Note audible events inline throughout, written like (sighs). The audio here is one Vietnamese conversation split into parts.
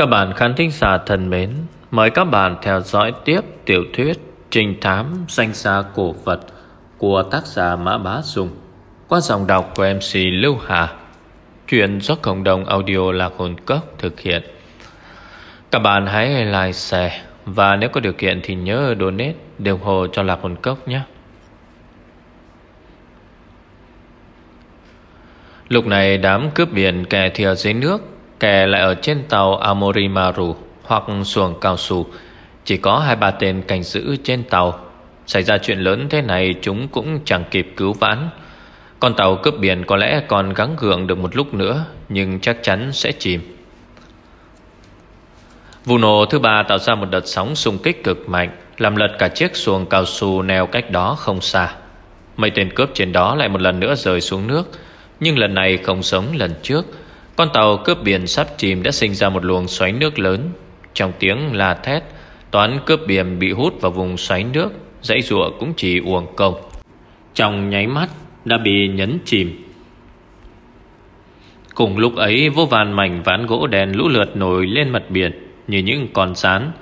Các bạn khán thính giả thân mến, mời các bạn theo dõi tiếp tiểu thuyết Trình thám danh gia cổ vật của tác giả Mã Bá Dung qua dòng đọc của MC Lưu Hà. Chuyện do cộng đồng audio Lạc Hồn Cốc thực hiện. Các bạn hãy like, share và nếu có điều kiện thì nhớ donate để hồ cho Lạc Hồn Cốc nhé. Lúc này đám cướp biển kè thì ở dưới nước Kẻ lại ở trên tàu Amorimaru Hoặc xuồng cao su. Chỉ có hai ba tên cảnh giữ trên tàu. Xảy ra chuyện lớn thế này Chúng cũng chẳng kịp cứu vãn. Con tàu cướp biển có lẽ còn gắng gượng được một lúc nữa, Nhưng chắc chắn sẽ chìm. Vụ nổ thứ ba tạo ra một đợt sóng xung kích cực mạnh, Làm lật cả chiếc xuồng cao su neo cách đó không xa. Mấy tên cướp trên đó lại một lần nữa rơi xuống nước, Nhưng lần này không giống lần trước con tàu cướp biển sắp chìm đã sinh ra một luồng xoáy nước lớn. Trong tiếng la thét, Toán cướp biển bị hút vào vùng xoáy nước, Dãy rụa cũng chỉ uổng công. Trong nháy mắt, Đã bị nhấn chìm. Cùng lúc ấy, Vô vàn mảnh ván gỗ đèn lũ lượt nổi lên mặt biển Như những con rán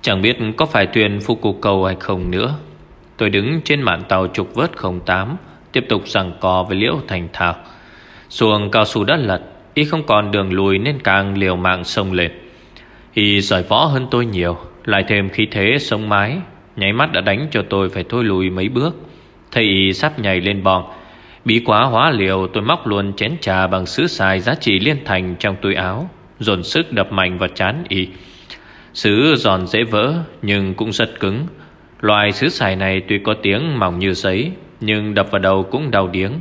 Chẳng biết có phải thuyền phục cục cầu hay không nữa. Tôi đứng trên mạn tàu trục vớt 08 Tiếp tục rằng co với liễu thành thảo Xuồng cao su đã lật Y không còn đường lùi nên càng liều mạng sông lên. Y giỏi võ hơn tôi nhiều Lại thêm khí thế sông mái Nháy mắt đã đánh cho tôi phải thôi lùi mấy bước. Thấy Y sắp nhảy lên bòn, Bí quá hóa liều tôi móc luôn chén trà bằng sứ xài giá trị liên thành trong túi áo Dồn sức đập mạnh vào chán Y Sứ giòn dễ vỡ nhưng cũng rất cứng. Loài sứ xài này tuy có tiếng mỏng như giấy Nhưng đập vào đầu cũng đau điếng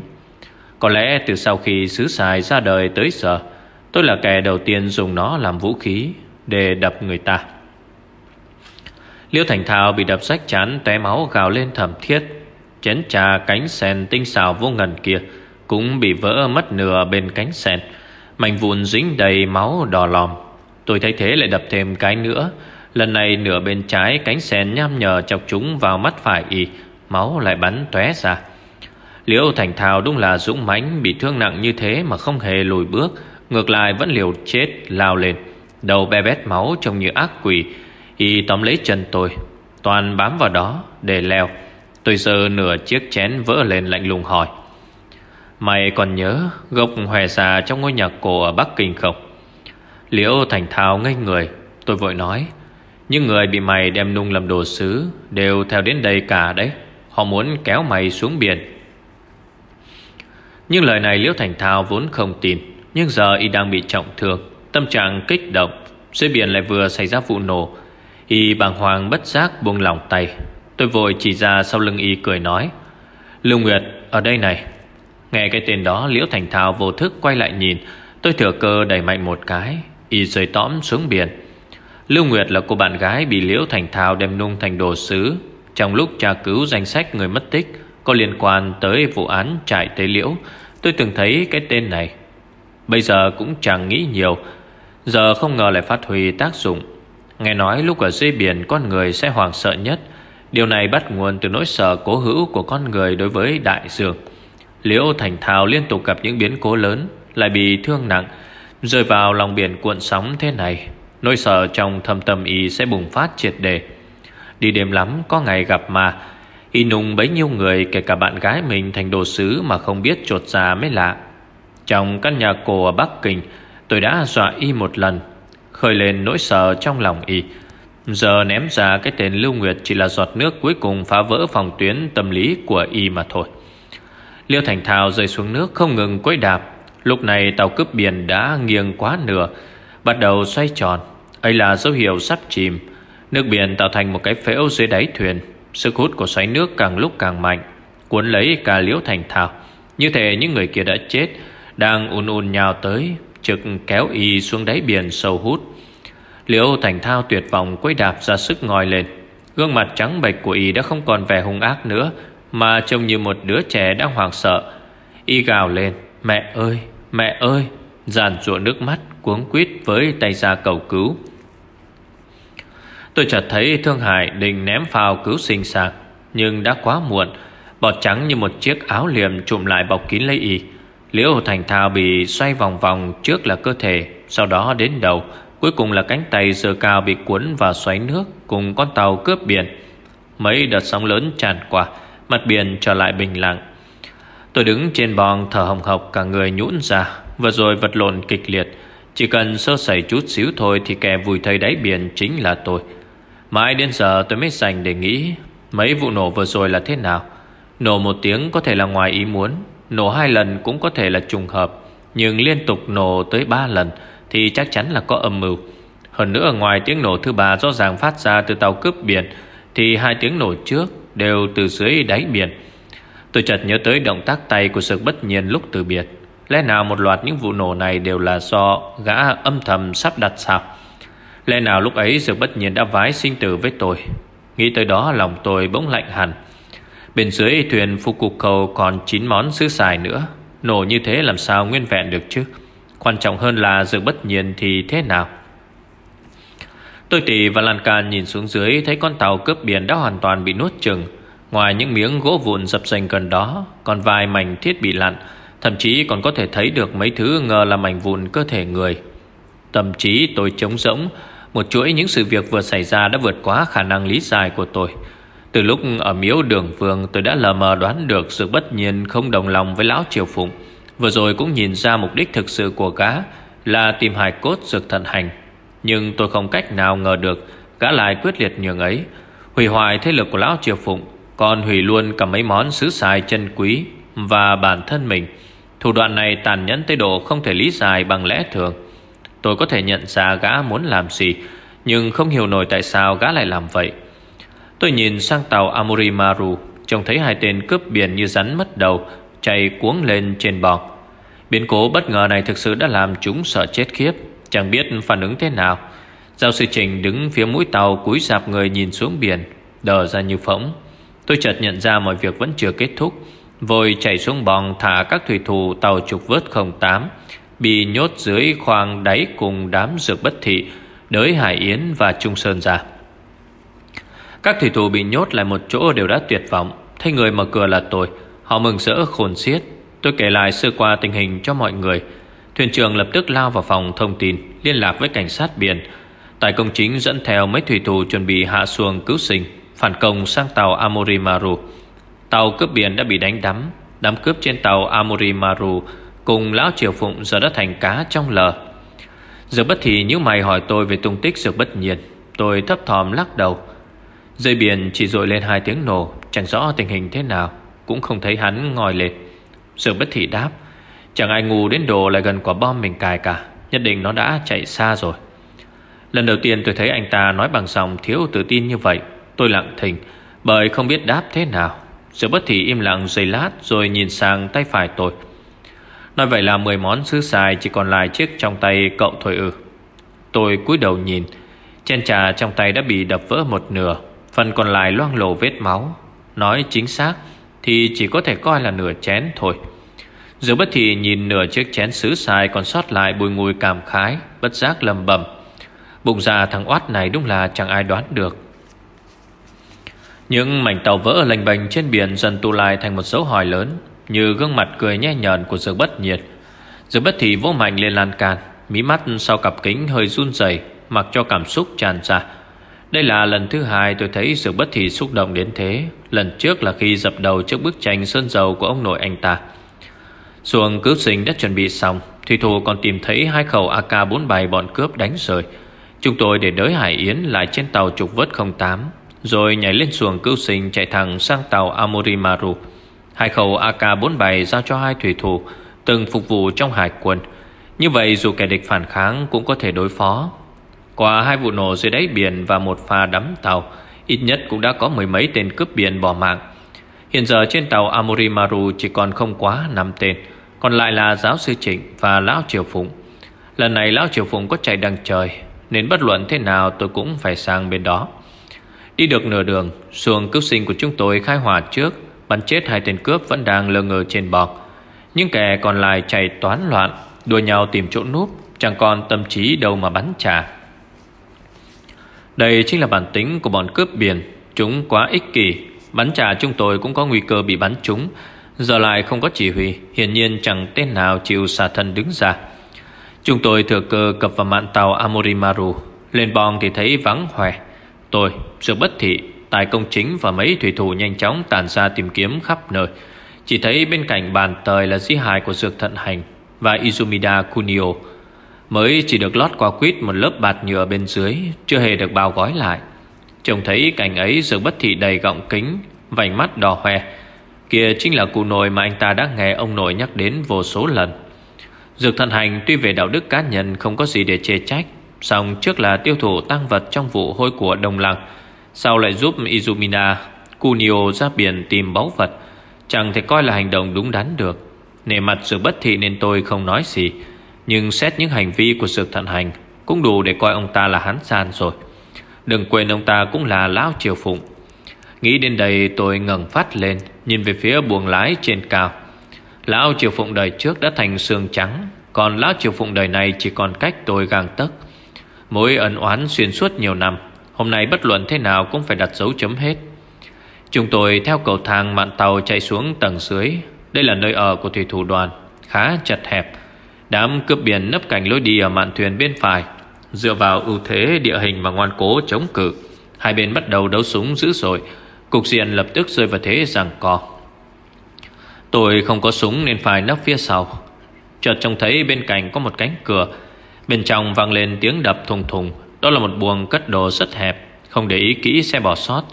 có lẽ từ sau khi sứ xài ra đời tới giờ, Tôi là kẻ đầu tiên dùng nó làm vũ khí Để đập người ta. Liêu Thành Thảo bị đập sách chán, té máu gào lên thầm thiết. Chén trà cánh sen tinh xào vô ngần kia Cũng bị vỡ mất nửa bên cánh sen. Mảnh vụn dính đầy máu đỏ lòm. Tôi thấy thế lại đập thêm cái nữa. Lần này nửa bên trái cánh sen nham nhờ chọc chúng vào mắt phải y, Máu lại bắn tóe ra. Liễu Thành Thảo đúng là dũng mãnh Bị thương nặng như thế mà không hề lùi bước, Ngược lại vẫn liều chết lao lên. Đầu be bét máu trông như ác quỷ, Y tóm lấy chân tôi, Toàn bám vào đó để leo. Tôi sờ nửa chiếc chén vỡ lên lạnh lùng hỏi, Mày còn nhớ gốc hòe xà trong ngôi nhà cổ ở Bắc Kinh không? Liễu Thành Thảo ngây người, Tôi vội nói, Những người bị mày đem nung làm đồ sứ Đều theo đến đây cả đấy. Họ muốn kéo mày xuống biển nhưng lời này Liễu Thành Thao vốn không tin. Nhưng giờ y đang bị trọng thương, Tâm trạng kích động, Dưới biển lại vừa xảy ra vụ nổ. Y bàng hoàng bất giác buông lỏng tay. Tôi vội chỉ ra sau lưng y cười nói, Lưu Nguyệt, ở đây này. Nghe cái tên đó, Liễu Thành Thao vô thức quay lại nhìn. Tôi thừa cơ đẩy mạnh một cái, Y rơi tõm xuống biển. Lưu Nguyệt là cô bạn gái bị Liễu Thành Thao đem nung thành đồ sứ. Trong lúc tra cứu danh sách người mất tích có liên quan tới vụ án trại Tế Liễu. Tôi từng thấy cái tên này. Bây giờ cũng chẳng nghĩ nhiều. Giờ không ngờ lại phát huy tác dụng. Nghe nói lúc ở dưới biển Con người sẽ hoảng sợ nhất. Điều này bắt nguồn từ nỗi sợ cố hữu Của con người đối với đại dương. Liễu Thành Thao liên tục gặp những biến cố lớn, Lại bị thương nặng, Rơi vào lòng biển cuộn sóng thế này. Nỗi sợ trong thâm tâm y sẽ bùng phát triệt đề Đi đêm lắm, có ngày gặp mà. Y nung bấy nhiêu người kể cả bạn gái mình thành đồ sứ mà không biết trột ra mới lạ. Trong căn nhà cổ ở Bắc Kinh, tôi đã dọa y một lần, khơi lên nỗi sợ trong lòng y. Giờ ném ra cái tên Lưu Nguyệt chỉ là giọt nước cuối cùng phá vỡ phòng tuyến tâm lý của y mà thôi. Liêu Thành Thao rơi xuống nước không ngừng quấy đạp. Lúc này tàu cướp biển đã nghiêng quá nửa, bắt đầu xoay tròn. ấy là dấu hiệu sắp chìm. Nước biển tạo thành một cái phễu dưới đáy thuyền. Sức hút của xoáy nước càng lúc càng mạnh Cuốn lấy cả liễu thành thảo Như thể những người kia đã chết Đang ùn ùn nhào tới Trực kéo y xuống đáy biển sâu hút. Liễu thành thao tuyệt vọng quấy đạp ra sức ngòi lên. Gương mặt trắng bệch của y đã không còn vẻ hung ác nữa Mà trông như một đứa trẻ đang hoảng sợ. Y gào lên Mẹ ơi, mẹ ơi! Giàn ruộng nước mắt cuống quýt với tay ra cầu cứu. Tôi chợt thấy Thương Hải định ném phao cứu sinh sang Nhưng đã quá muộn. Bọt trắng như một chiếc áo liềm trùm lại bọc kín lấy y. Liễu Thành Thao bị xoay vòng vòng trước là cơ thể, Sau đó đến đầu. Cuối cùng là cánh tay dơ cao bị cuốn vào xoáy nước Cùng con tàu cướp biển. Mấy đợt sóng lớn tràn qua, Mặt biển trở lại bình lặng. Tôi đứng trên bòn thở hồng hộc Cả người nhũn ra, Vừa rồi vật lộn kịch liệt. Chỉ cần sơ sẩy chút xíu thôi Thì kẻ vùi thây đáy biển chính là tôi. Mãi đến giờ tôi mới dành để nghĩ Mấy vụ nổ vừa rồi là thế nào. Nổ một tiếng có thể là ngoài ý muốn, Nổ hai lần cũng có thể là trùng hợp, Nhưng liên tục nổ tới ba lần Thì chắc chắn là có âm mưu. Hơn nữa ngoài tiếng nổ thứ ba rõ ràng phát ra từ tàu cướp biển, Thì hai tiếng nổ trước đều từ dưới đáy biển. Tôi chợt nhớ tới động tác tay của sự bất nhiên lúc từ biệt. Lẽ nào một loạt những vụ nổ này đều là do gã âm thầm sắp đặt sao? Lẽ nào lúc ấy sự bất nhiên đã vái sinh tử với tôi? Nghĩ tới đó, lòng tôi bỗng lạnh hẳn. Bên dưới thuyền phục cục cầu còn 9 món sứ xài nữa. Nổ như thế làm sao nguyên vẹn được chứ? Quan trọng hơn là sự bất nhiên thì thế nào? Tôi tỷ và lan can nhìn xuống dưới, Thấy con tàu cướp biển đã hoàn toàn bị nuốt chừng Ngoài những miếng gỗ vụn dập dành gần đó, Còn vài mảnh thiết bị lặn, Thậm chí còn có thể thấy được mấy thứ ngờ là mảnh vụn cơ thể người. Thậm chí tôi trống rỗng một chuỗi những sự việc vừa xảy ra đã vượt quá khả năng lý giải của tôi. Từ lúc ở miếu đường vương, tôi đã lờ mờ đoán được sự bất nhiên không đồng lòng với lão triều phụng. Vừa rồi cũng nhìn ra mục đích thực sự của gã Là tìm hài cốt dược thần hành. Nhưng tôi không cách nào ngờ được Gã lại quyết liệt nhường ấy. Hủy hoại thế lực của lão triều phụng, Còn hủy luôn cả mấy món sứ xài chân quý Và bản thân mình. Thủ đoạn này tàn nhẫn tới độ không thể lý giải bằng lẽ thường. Tôi có thể nhận ra gã muốn làm gì, Nhưng không hiểu nổi tại sao gã lại làm vậy. Tôi nhìn sang tàu Amurimaru, Trông thấy hai tên cướp biển như rắn mất đầu, Chạy cuống lên trên bò Biến cố bất ngờ này thực sự đã làm chúng sợ chết khiếp, Chẳng biết phản ứng thế nào. Giáo sư Trình đứng phía mũi tàu cúi dạp người nhìn xuống biển, Đờ ra như phóng Tôi chợt nhận ra mọi việc vẫn chưa kết thúc, Vội chạy xuống bong thả các thủy thủ tàu trục vớt 08 Bị nhốt dưới khoang đáy cùng đám dược bất thị Đới Hải Yến và Trung Sơn ra. Các thủy thủ bị nhốt lại một chỗ đều đã tuyệt vọng. Thấy người mở cửa là tôi, Họ mừng rỡ khôn xiết. Tôi kể lại sơ qua tình hình cho mọi người. Thuyền trưởng lập tức lao vào phòng thông tin, Liên lạc với cảnh sát biển. Tại công chính dẫn theo mấy thủy thủ chuẩn bị hạ xuồng cứu sinh, Phản công sang tàu Amorimaru Tàu cướp biển đã bị đánh đắm. Đám cướp trên tàu Amorimaru Cùng lão triều phụng giờ đã thành cá trong lờ. Giờ bất thì những mày hỏi tôi về tung tích dược bất nhiên. Tôi thấp thòm lắc đầu. Dây biển chỉ dội lên hai tiếng nổ, Chẳng rõ tình hình thế nào, Cũng không thấy hắn ngồi lên. Dược bất thị đáp, Chẳng ai ngu đến đồ lại gần quả bom mình cài cả, Nhất định nó đã chạy xa rồi. Lần đầu tiên tôi thấy anh ta nói bằng giọng thiếu tự tin như vậy. Tôi lặng thình, Bởi không biết đáp thế nào. Dược bất thị im lặng giây lát Rồi nhìn sang tay phải tôi. Nói vậy là 10 món sứ xài Chỉ còn lại chiếc trong tay cậu thôi ư. Tôi cúi đầu nhìn, Chén trà trong tay đã bị đập vỡ một nửa, Phần còn lại loang lổ vết máu. Nói chính xác Thì chỉ có thể coi là nửa chén thôi. Dù bất thì nhìn nửa chiếc chén sứ xài Còn sót lại bùi ngùi cảm khái, Bất giác lầm bầm. Bụng già thằng oát này đúng là chẳng ai đoán được. Những mảnh tàu vỡ lành bành trên biển Dần tụ lại thành một dấu hỏi lớn. Như gương mặt cười nhẹ nhợn của Dược Bất Nhiệt. Dược Bất Thị vô mạnh lên lan can, Mí mắt sau cặp kính hơi run rẩy, Mặc cho cảm xúc tràn ra. Đây là lần thứ hai tôi thấy Dược Bất Thị xúc động đến thế. Lần trước là khi dập đầu trước bức tranh sơn dầu của ông nội anh ta. Xuồng cứu sinh đã chuẩn bị xong, Thủy thủ còn tìm thấy hai khẩu AK-47 bọn cướp đánh rời Chúng tôi để đới Hải Yến lại trên tàu trục vớt 08 Rồi nhảy lên xuồng cứu sinh chạy thẳng sang tàu Amorimaru. Hai khẩu AK-47 giao cho hai thủy thủ, Từng phục vụ trong hải quân. Như vậy, dù kẻ địch phản kháng cũng có thể đối phó. Qua hai vụ nổ dưới đáy biển và một pha đắm tàu, Ít nhất cũng đã có mười mấy tên cướp biển bỏ mạng. Hiện giờ trên tàu Amorimaru chỉ còn không quá 5 tên, Còn lại là giáo sư Trịnh và Lão Triều Phụng. Lần này Lão Triều Phụng có chạy đằng trời, Nên bất luận thế nào tôi cũng phải sang bên đó. Đi được nửa đường, Xuồng cứu sinh của chúng tôi khai hỏa trước. Bắn chết hai tên cướp vẫn đang lơ ngơ trên bọc. Những kẻ còn lại chạy toán loạn Đua nhau tìm chỗ núp Chẳng còn tâm trí đâu mà bắn trả. Đây chính là bản tính của bọn cướp biển Chúng quá ích kỷ. Bắn trả chúng tôi cũng có nguy cơ bị bắn trúng Giờ lại không có chỉ huy Hiển nhiên chẳng tên nào chịu xả thân đứng ra. Chúng tôi thừa cơ cập vào mạn tàu Amorimaru Lên bong thì thấy vắng hoe. Tôi, sự bất thị Tài công chính và mấy thủy thủ nhanh chóng tàn ra tìm kiếm khắp nơi. Chỉ thấy bên cạnh bàn tời là di hài của dược thận hành Và Izumida Kunio. Mới chỉ được lót qua quýt một lớp bạt nhựa bên dưới, Chưa hề được bao gói lại. Trông thấy cảnh ấy dược bất thị đầy gọng kính, Vành mắt đỏ hoe. Kia chính là cụ nội mà anh ta đã nghe ông nội nhắc đến vô số lần. Dược thận hành tuy về đạo đức cá nhân không có gì để chê trách, song trước là tiêu thụ tăng vật trong vụ hôi của đồng lăng sau lại giúp Izumina, Kunio ra biển tìm báu vật? Chẳng thể coi là hành động đúng đắn được. Nề mặt sự bất thị nên tôi không nói gì, Nhưng xét những hành vi của sự thận hành Cũng đủ để coi ông ta là hán san rồi. Đừng quên ông ta cũng là lão triều phụng. Nghĩ đến đây tôi ngẩng phát lên, Nhìn về phía buồng lái trên cao. Lão triều phụng đời trước đã thành xương trắng, Còn lão triều phụng đời này chỉ còn cách tôi gang tấc. Mối ẩn oán xuyên suốt nhiều năm Hôm nay bất luận thế nào cũng phải đặt dấu chấm hết. Chúng tôi theo cầu thang mạn tàu chạy xuống tầng dưới. Đây là nơi ở của thủy thủ đoàn, Khá chật hẹp. Đám cướp biển nấp cảnh lối đi ở mạn thuyền bên phải. Dựa vào ưu thế địa hình và ngoan cố chống cự, Hai bên bắt đầu đấu súng dữ dội. Cục diện lập tức rơi vào thế rằng co. Tôi không có súng nên phải nấp phía sau. Chợt trông thấy bên cạnh có một cánh cửa. Bên trong vang lên tiếng đập thùng thùng. Đó là một buồng cất đồ rất hẹp, Không để ý kỹ xe bỏ sót.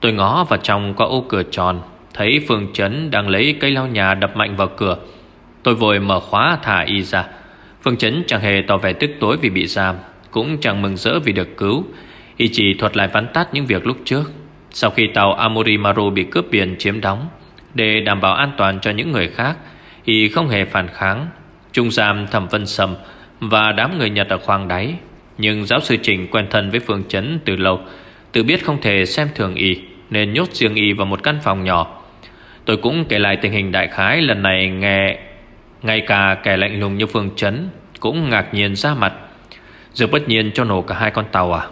Tôi ngó vào trong có ô cửa tròn, Thấy Phương Trấn đang lấy cây lau nhà đập mạnh vào cửa. Tôi vội mở khóa thả y ra. Phương Trấn chẳng hề tỏ vẻ tức tối vì bị giam, Cũng chẳng mừng rỡ vì được cứu. Y chỉ thuật lại vắn tắt những việc lúc trước. Sau khi tàu Amorimaru bị cướp biển chiếm đóng, để đảm bảo an toàn cho những người khác, Y không hề phản kháng. Trung giam thẩm vân sầm Và đám người Nhật ở khoang đáy. Nhưng giáo sư Trình quen thân với Phương Chấn từ lâu, Tự biết không thể xem thường Y, Nên nhốt riêng Y vào một căn phòng nhỏ. Tôi cũng kể lại tình hình đại khái, Lần này nghe Ngay cả kẻ lạnh lùng như Phương Chấn Cũng ngạc nhiên ra mặt. Dược bất nhiên cho nổ cả hai con tàu à?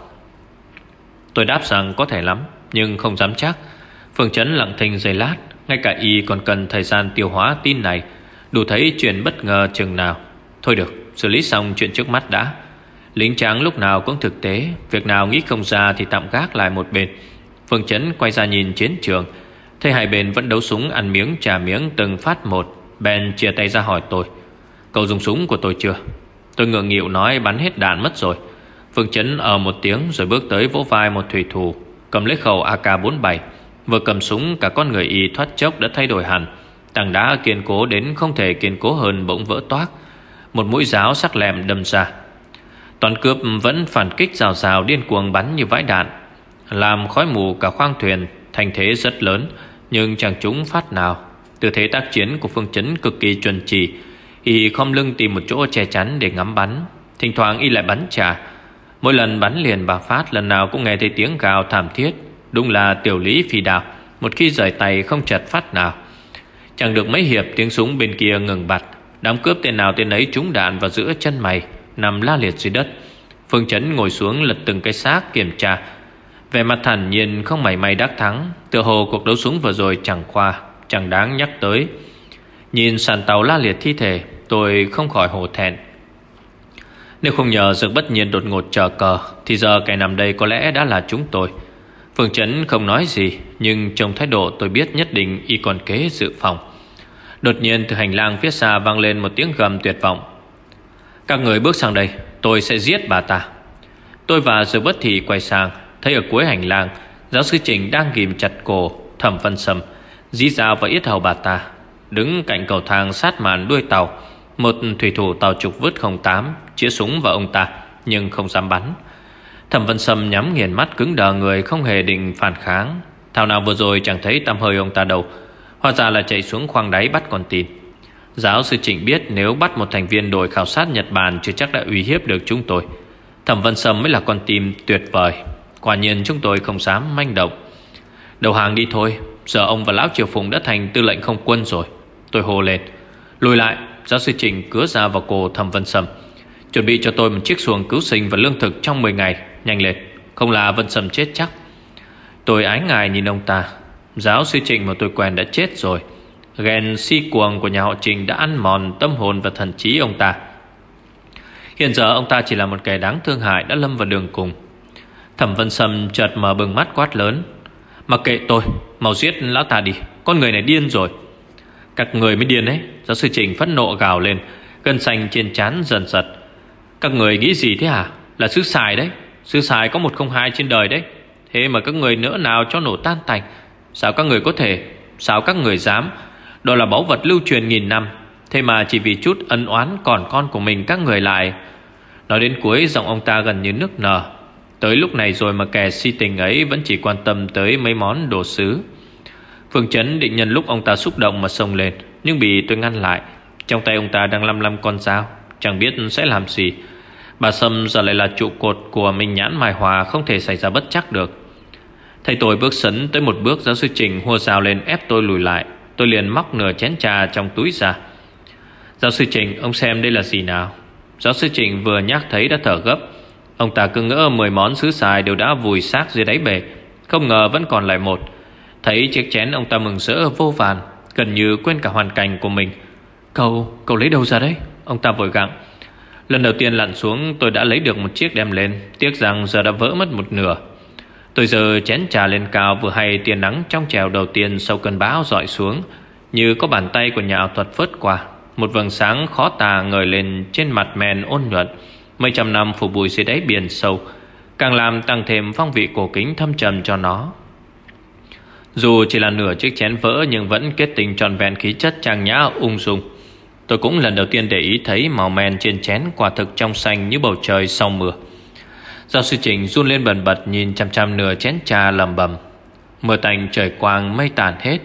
Tôi đáp rằng có thể lắm, Nhưng không dám chắc. Phương Chấn lặng thinh giây lát, ngay cả y còn cần thời gian tiêu hóa tin này, Đủ thấy chuyện bất ngờ chừng nào. Thôi được, xử lý xong chuyện trước mắt đã. Lính tráng lúc nào cũng thực tế, Việc nào nghĩ không ra thì tạm gác lại một bên. Phương Chấn quay ra nhìn chiến trường, Thấy hai bên vẫn đấu súng ăn miếng trả miếng từng phát một. Ben chia tay ra hỏi tôi, Cậu dùng súng của tôi chưa? Tôi ngượng nghịu nói, bắn hết đạn mất rồi. Phương Chấn ở một tiếng rồi bước tới vỗ vai một thủy thủ, Cầm lấy khẩu AK-47 Vừa cầm súng cả con người y thoát chốc đã thay đổi hẳn. Tảng đá kiên cố đến không thể kiên cố hơn bỗng vỡ toác. Một mũi giáo sắc lẹm đâm ra. Toàn cướp vẫn phản kích rào rào điên cuồng bắn như vãi đạn, Làm khói mù cả khoang thuyền, Thành thế rất lớn, Nhưng chẳng chúng phát nào. Tư thế tác chiến của phương chấn cực kỳ chuẩn chỉ, Y không lưng tìm một chỗ che chắn để ngắm bắn. Thỉnh thoảng y lại bắn trả. Mỗi lần bắn liền bà phát Lần nào cũng nghe thấy tiếng gào thảm thiết, Đúng là tiểu lý phi đạo Một khi rời tay không chật phát nào. Chẳng được mấy hiệp tiếng súng bên kia ngừng bặt, Đám cướp tên nào tên ấy trúng đạn vào giữa chân mày. Nằm la liệt dưới đất. Phương Chấn ngồi xuống lật từng cái xác kiểm tra. Về mặt thản nhiên, không mảy may đắc thắng, Tựa hồ cuộc đấu súng vừa rồi chẳng qua, Chẳng đáng nhắc tới. Nhìn sàn tàu la liệt thi thể, Tôi không khỏi hổ thẹn. Nếu không nhờ sự bất nhiên đột ngột chờ cờ, Thì giờ kẻ nằm đây có lẽ đã là chúng tôi. Phương Trấn không nói gì, Nhưng trong thái độ tôi biết nhất định Y còn kế dự phòng. Đột nhiên từ hành lang phía xa vang lên một tiếng gầm tuyệt vọng. Các người bước sang đây, Tôi sẽ giết bà ta. Tôi và Dược Bất Thị quay sang, Thấy ở cuối hành lang, Giáo sư Trình đang ghim chặt cổ, Thẩm văn sầm Dí dao và yết hầu bà ta. Đứng cạnh cầu thang sát màn đuôi tàu, Một thủy thủ tàu trục vứt 08 Chĩa súng vào ông ta, Nhưng không dám bắn. Thẩm văn Sâm nhắm nghiền mắt cứng đờ người Không hề định phản kháng. Thảo nào vừa rồi chẳng thấy tăm hơi ông ta đâu. Hóa ra là chạy xuống khoang đáy bắt con tin. Giáo sư Trịnh biết Nếu bắt một thành viên đội khảo sát Nhật Bản Chưa chắc đã uy hiếp được chúng tôi. Thẩm Vân Sâm mới là con tim tuyệt vời. Quả nhiên chúng tôi không dám manh động. Đầu hàng đi thôi, Giờ ông và Lão Triều Phùng đã thành tư lệnh không quân rồi. Tôi hô lên. Lùi lại, Giáo sư Trịnh cứa ra vào cổ Thẩm Vân Sâm. Chuẩn bị cho tôi một chiếc xuồng cứu sinh và lương thực trong 10 ngày. Nhanh lên, Không là Vân Sâm chết chắc. Tôi ái ngài nhìn ông ta. Giáo sư Trịnh mà tôi quen đã chết rồi. Ghen si cuồng của nhà họ Trình đã ăn mòn tâm hồn và thần trí ông ta. Hiện giờ ông ta chỉ là một kẻ đáng thương hại Đã lâm vào đường cùng. Thẩm Vân Sâm chợt mở bừng mắt quát lớn, Mặc kệ tôi, Mau giết lão ta đi, Con người này điên rồi. Các người mới điên đấy Giáo sư Trình phẫn nộ gào lên, Gân xanh trên trán dần giật. Các người nghĩ gì thế hả? Là sứ xài đấy Sứ xài có một không hai trên đời đấy. Thế mà các người nữa nào cho nổ tan tành? Sao các người có thể, Sao các người dám đó là báu vật lưu truyền nghìn năm. Thế mà chỉ vì chút ân oán còn con của mình các người lại. Nói đến cuối, giọng ông ta gần như nước nở. Tới lúc này rồi mà kẻ si tình ấy Vẫn chỉ quan tâm tới mấy món đồ sứ. Phương Chấn định nhân lúc ông ta xúc động mà xông lên, Nhưng bị tôi ngăn lại. Trong tay ông ta đang lăm lăm con dao, Chẳng biết sẽ làm gì. Bà Sâm giờ lại là trụ cột của mình Nhãn mài Hòa, Không thể xảy ra bất chắc được. Thầy tôi bước sấn tới một bước Giáo sư Trình hua rào lên ép tôi lùi lại. Tôi liền móc nửa chén trà trong túi ra. Giáo sư Trình Ông xem đây là gì nào? Giáo sư Trình vừa nhắc thấy đã thở gấp. Ông ta cứ ngỡ 10 món sứ xài đều đã vùi xác dưới đáy bể. Không ngờ vẫn còn lại một. Thấy chiếc chén ông ta mừng rỡ vô vàn Gần như quên cả hoàn cảnh của mình. Cậu, cậu lấy đâu ra đấy? Ông ta vội gặng. Lần đầu tiên lặn xuống tôi đã lấy được một chiếc đem lên. Tiếc rằng giờ đã vỡ mất một nửa. Tôi giờ chén trà lên cao Vừa hay tia nắng trong trèo đầu tiên Sau cơn bão dọi xuống, Như có bàn tay của nhà ảo thuật phớt qua. Một vầng sáng khó tà ngời lên Trên mặt men ôn nhuận. Mấy trăm năm phủ bụi dưới đáy biển sâu, Càng làm tăng thêm phong vị cổ kính thâm trầm cho nó. Dù chỉ là nửa chiếc chén vỡ Nhưng vẫn kết tình tròn vẹn khí chất trang nhã ung dung. Tôi cũng lần đầu tiên để ý thấy màu men trên chén quả thực trong xanh như bầu trời sau mưa. Giáo sư Trình run lên bần bật nhìn chăm chăm nửa chén trà lầm bầm. Mưa tành trời quang mây tàn hết,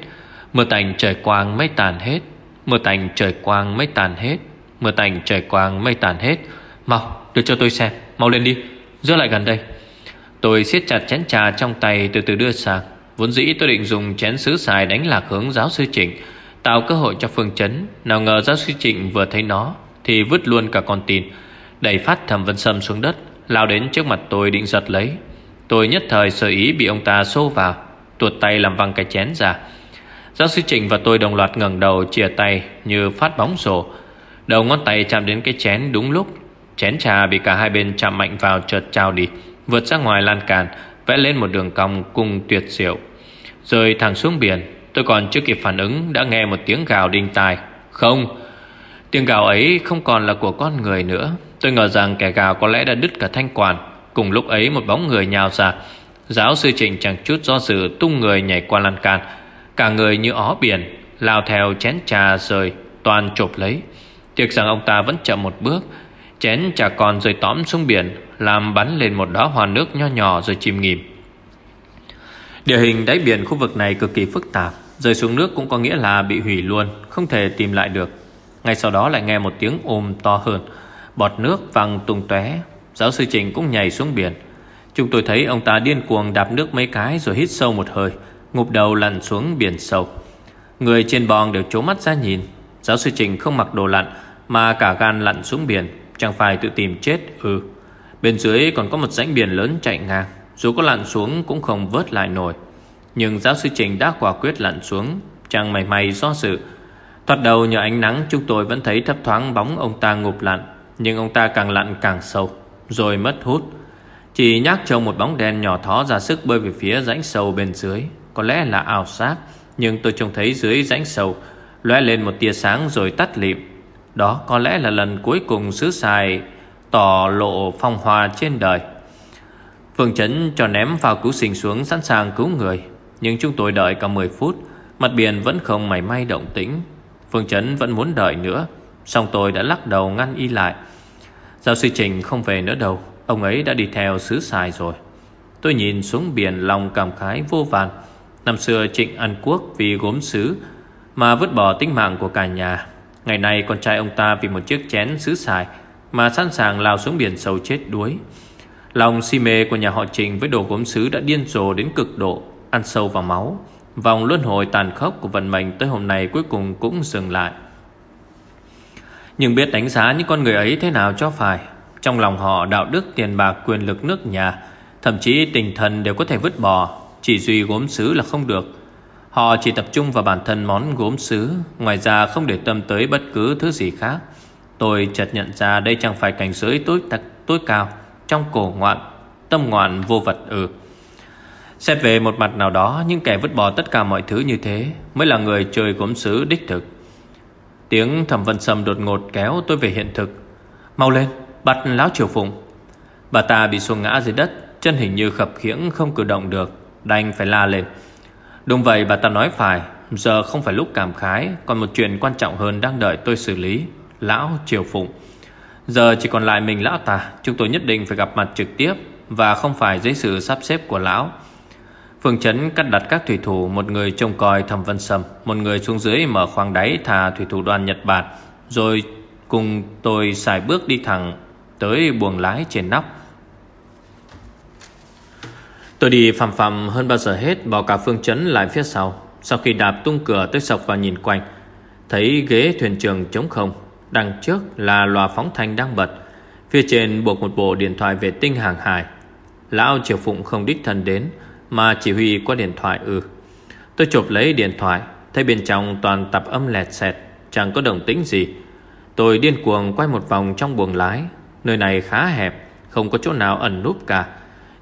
mưa tành trời quang mây tàn hết, mưa tành trời quang mây tàn hết, mưa tành trời quang mây tàn hết. Mau, đưa cho tôi xem, mau lên đi, dỡ lại gần đây. Tôi siết chặt chén trà trong tay từ từ đưa sang. Vốn dĩ tôi định dùng chén sứ xài đánh lạc hướng giáo sư Trình Tạo cơ hội cho Phương Chấn Nào ngờ giáo sư Trịnh vừa thấy nó Thì vứt luôn cả con tin Đẩy phát thẩm vân sâm xuống đất Lao đến trước mặt tôi định giật lấy. Tôi nhất thời sợ ý bị ông ta xô vào, Tuột tay làm văng cái chén ra. Giáo sư Trịnh và tôi đồng loạt ngẩng đầu Chìa tay như phát bóng rổ. Đầu ngón tay chạm đến cái chén đúng lúc, Chén trà bị cả hai bên chạm mạnh vào chợt trao đi, Vượt ra ngoài lan can, Vẽ lên một đường cong cung tuyệt diệu. Rồi thẳng xuống biển, Tôi còn chưa kịp phản ứng Đã nghe một tiếng gào đinh tai. Không, Tiếng gào ấy không còn là của con người nữa. Tôi ngờ rằng kẻ gào có lẽ đã đứt cả thanh quản Cùng lúc ấy, một bóng người nhào ra. Giáo sư Trịnh chẳng chút do dự Tung người nhảy qua lan can. Cả người như ó biển, Lao theo chén trà rời Toàn chộp lấy. Tiếc rằng ông ta vẫn chậm một bước. Chén trà còn rơi tóm xuống biển, Làm bắn lên một đóa hoa nước nho nhỏ rồi chìm nghỉm. Địa hình đáy biển khu vực này cực kỳ phức tạp. Rơi xuống nước cũng có nghĩa là bị hủy luôn, Không thể tìm lại được. Ngay sau đó lại nghe một tiếng ôm to hơn. Bọt nước văng tung tóe. Giáo sư Trình cũng nhảy xuống biển. Chúng tôi thấy ông ta điên cuồng đạp nước mấy cái Rồi hít sâu một hơi, Ngụp đầu lặn xuống biển sâu. Người trên bong đều trố mắt ra nhìn. Giáo sư Trình không mặc đồ lặn, Mà cả gan lặn xuống biển, Chẳng phải tự tìm chết Ừ Bên dưới còn có một rãnh biển lớn chạy ngang, Dù có lặn xuống cũng không vớt lại nổi. Nhưng giáo sư Trình đã quả quyết lặn xuống, Chẳng mày may do sự Thoạt đầu nhờ ánh nắng, chúng tôi vẫn thấy thấp thoáng bóng ông ta ngụp lặn. Nhưng ông ta càng lặn càng sâu, Rồi mất hút. Chỉ nhắc trông một bóng đen nhỏ thó ra sức bơi về phía rãnh sâu bên dưới. Có lẽ là ảo sát, Nhưng tôi trông thấy dưới rãnh sâu lóe lên một tia sáng rồi tắt lịm. Đó có lẽ là lần cuối cùng sứ xài Tỏ lộ phong hoa trên đời. Phương Chấn cho ném vào cứu sinh xuống sẵn sàng cứu người, Nhưng chúng tôi đợi cả 10 phút, Mặt biển vẫn không mảy may động tĩnh. Phương Chấn vẫn muốn đợi nữa. Xong tôi đã lắc đầu ngăn y lại. Giáo sư Trình không về nữa đâu. Ông ấy đã đi theo xứ xài rồi. Tôi nhìn xuống biển lòng cảm khái vô vàn. Năm xưa Trịnh An Quốc vì gốm xứ Mà vứt bỏ tính mạng của cả nhà. Ngày nay con trai ông ta vì một chiếc chén xứ xài Mà sẵn sàng lao xuống biển sâu chết đuối. Lòng si mê của nhà họ Trịnh với đồ gốm sứ đã điên rồ đến cực độ, ăn sâu vào máu. Vòng luân hồi tàn khốc của vận mệnh tới hôm nay cuối cùng cũng dừng lại. Nhưng biết đánh giá những con người ấy thế nào cho phải. Trong lòng họ đạo đức tiền bạc quyền lực nước nhà, thậm chí tình thần đều có thể vứt bỏ, chỉ duy gốm sứ là không được. Họ chỉ tập trung vào bản thân món gốm sứ, ngoài ra không để tâm tới bất cứ thứ gì khác. Tôi chợt nhận ra đây chẳng phải cảnh giới tối tặc tối cao Trong cổ ngoạn Tâm ngoạn vô vật ừ Xét về một mặt nào đó Những kẻ vứt bỏ tất cả mọi thứ như thế Mới là người chơi gốm sứ đích thực Tiếng thẩm vân sầm đột ngột kéo tôi về hiện thực. Mau lên, Bắt lão triều phụng. Bà ta bị xuống ngã dưới đất, Chân hình như khập khiễng không cử động được, Đành phải la lên. Đúng vậy, bà ta nói phải, Giờ không phải lúc cảm khái, Còn một chuyện quan trọng hơn đang đợi tôi xử lý, Lão Triều Phụng. Giờ chỉ còn lại mình lão ta, Chúng tôi nhất định phải gặp mặt trực tiếp Và không phải dưới sự sắp xếp của lão. Phương Trấn cắt đặt các thủy thủ, Một người trông coi thẩm vân sầm Một người xuống dưới mở khoang đáy thả thủy thủ đoàn Nhật Bản. Rồi cùng tôi xài bước đi thẳng Tới buồng lái trên nóc. Tôi đi phằm phằm hơn bao giờ hết Bỏ cả Phương Trấn lại phía sau. Sau khi đạp tung cửa tôi sọc vào nhìn quanh, Thấy ghế thuyền trưởng trống không, Đằng trước là loa phóng thanh đang bật. Phía trên buộc một bộ điện thoại vệ tinh hàng hải. Lão Triều Phụng không đích thân đến mà chỉ huy qua điện thoại ư Tôi chụp lấy điện thoại Thấy bên trong toàn tập âm lẹt xẹt Chẳng có động tĩnh gì. Tôi điên cuồng quay một vòng trong buồng lái Nơi này khá hẹp Không có chỗ nào ẩn núp cả.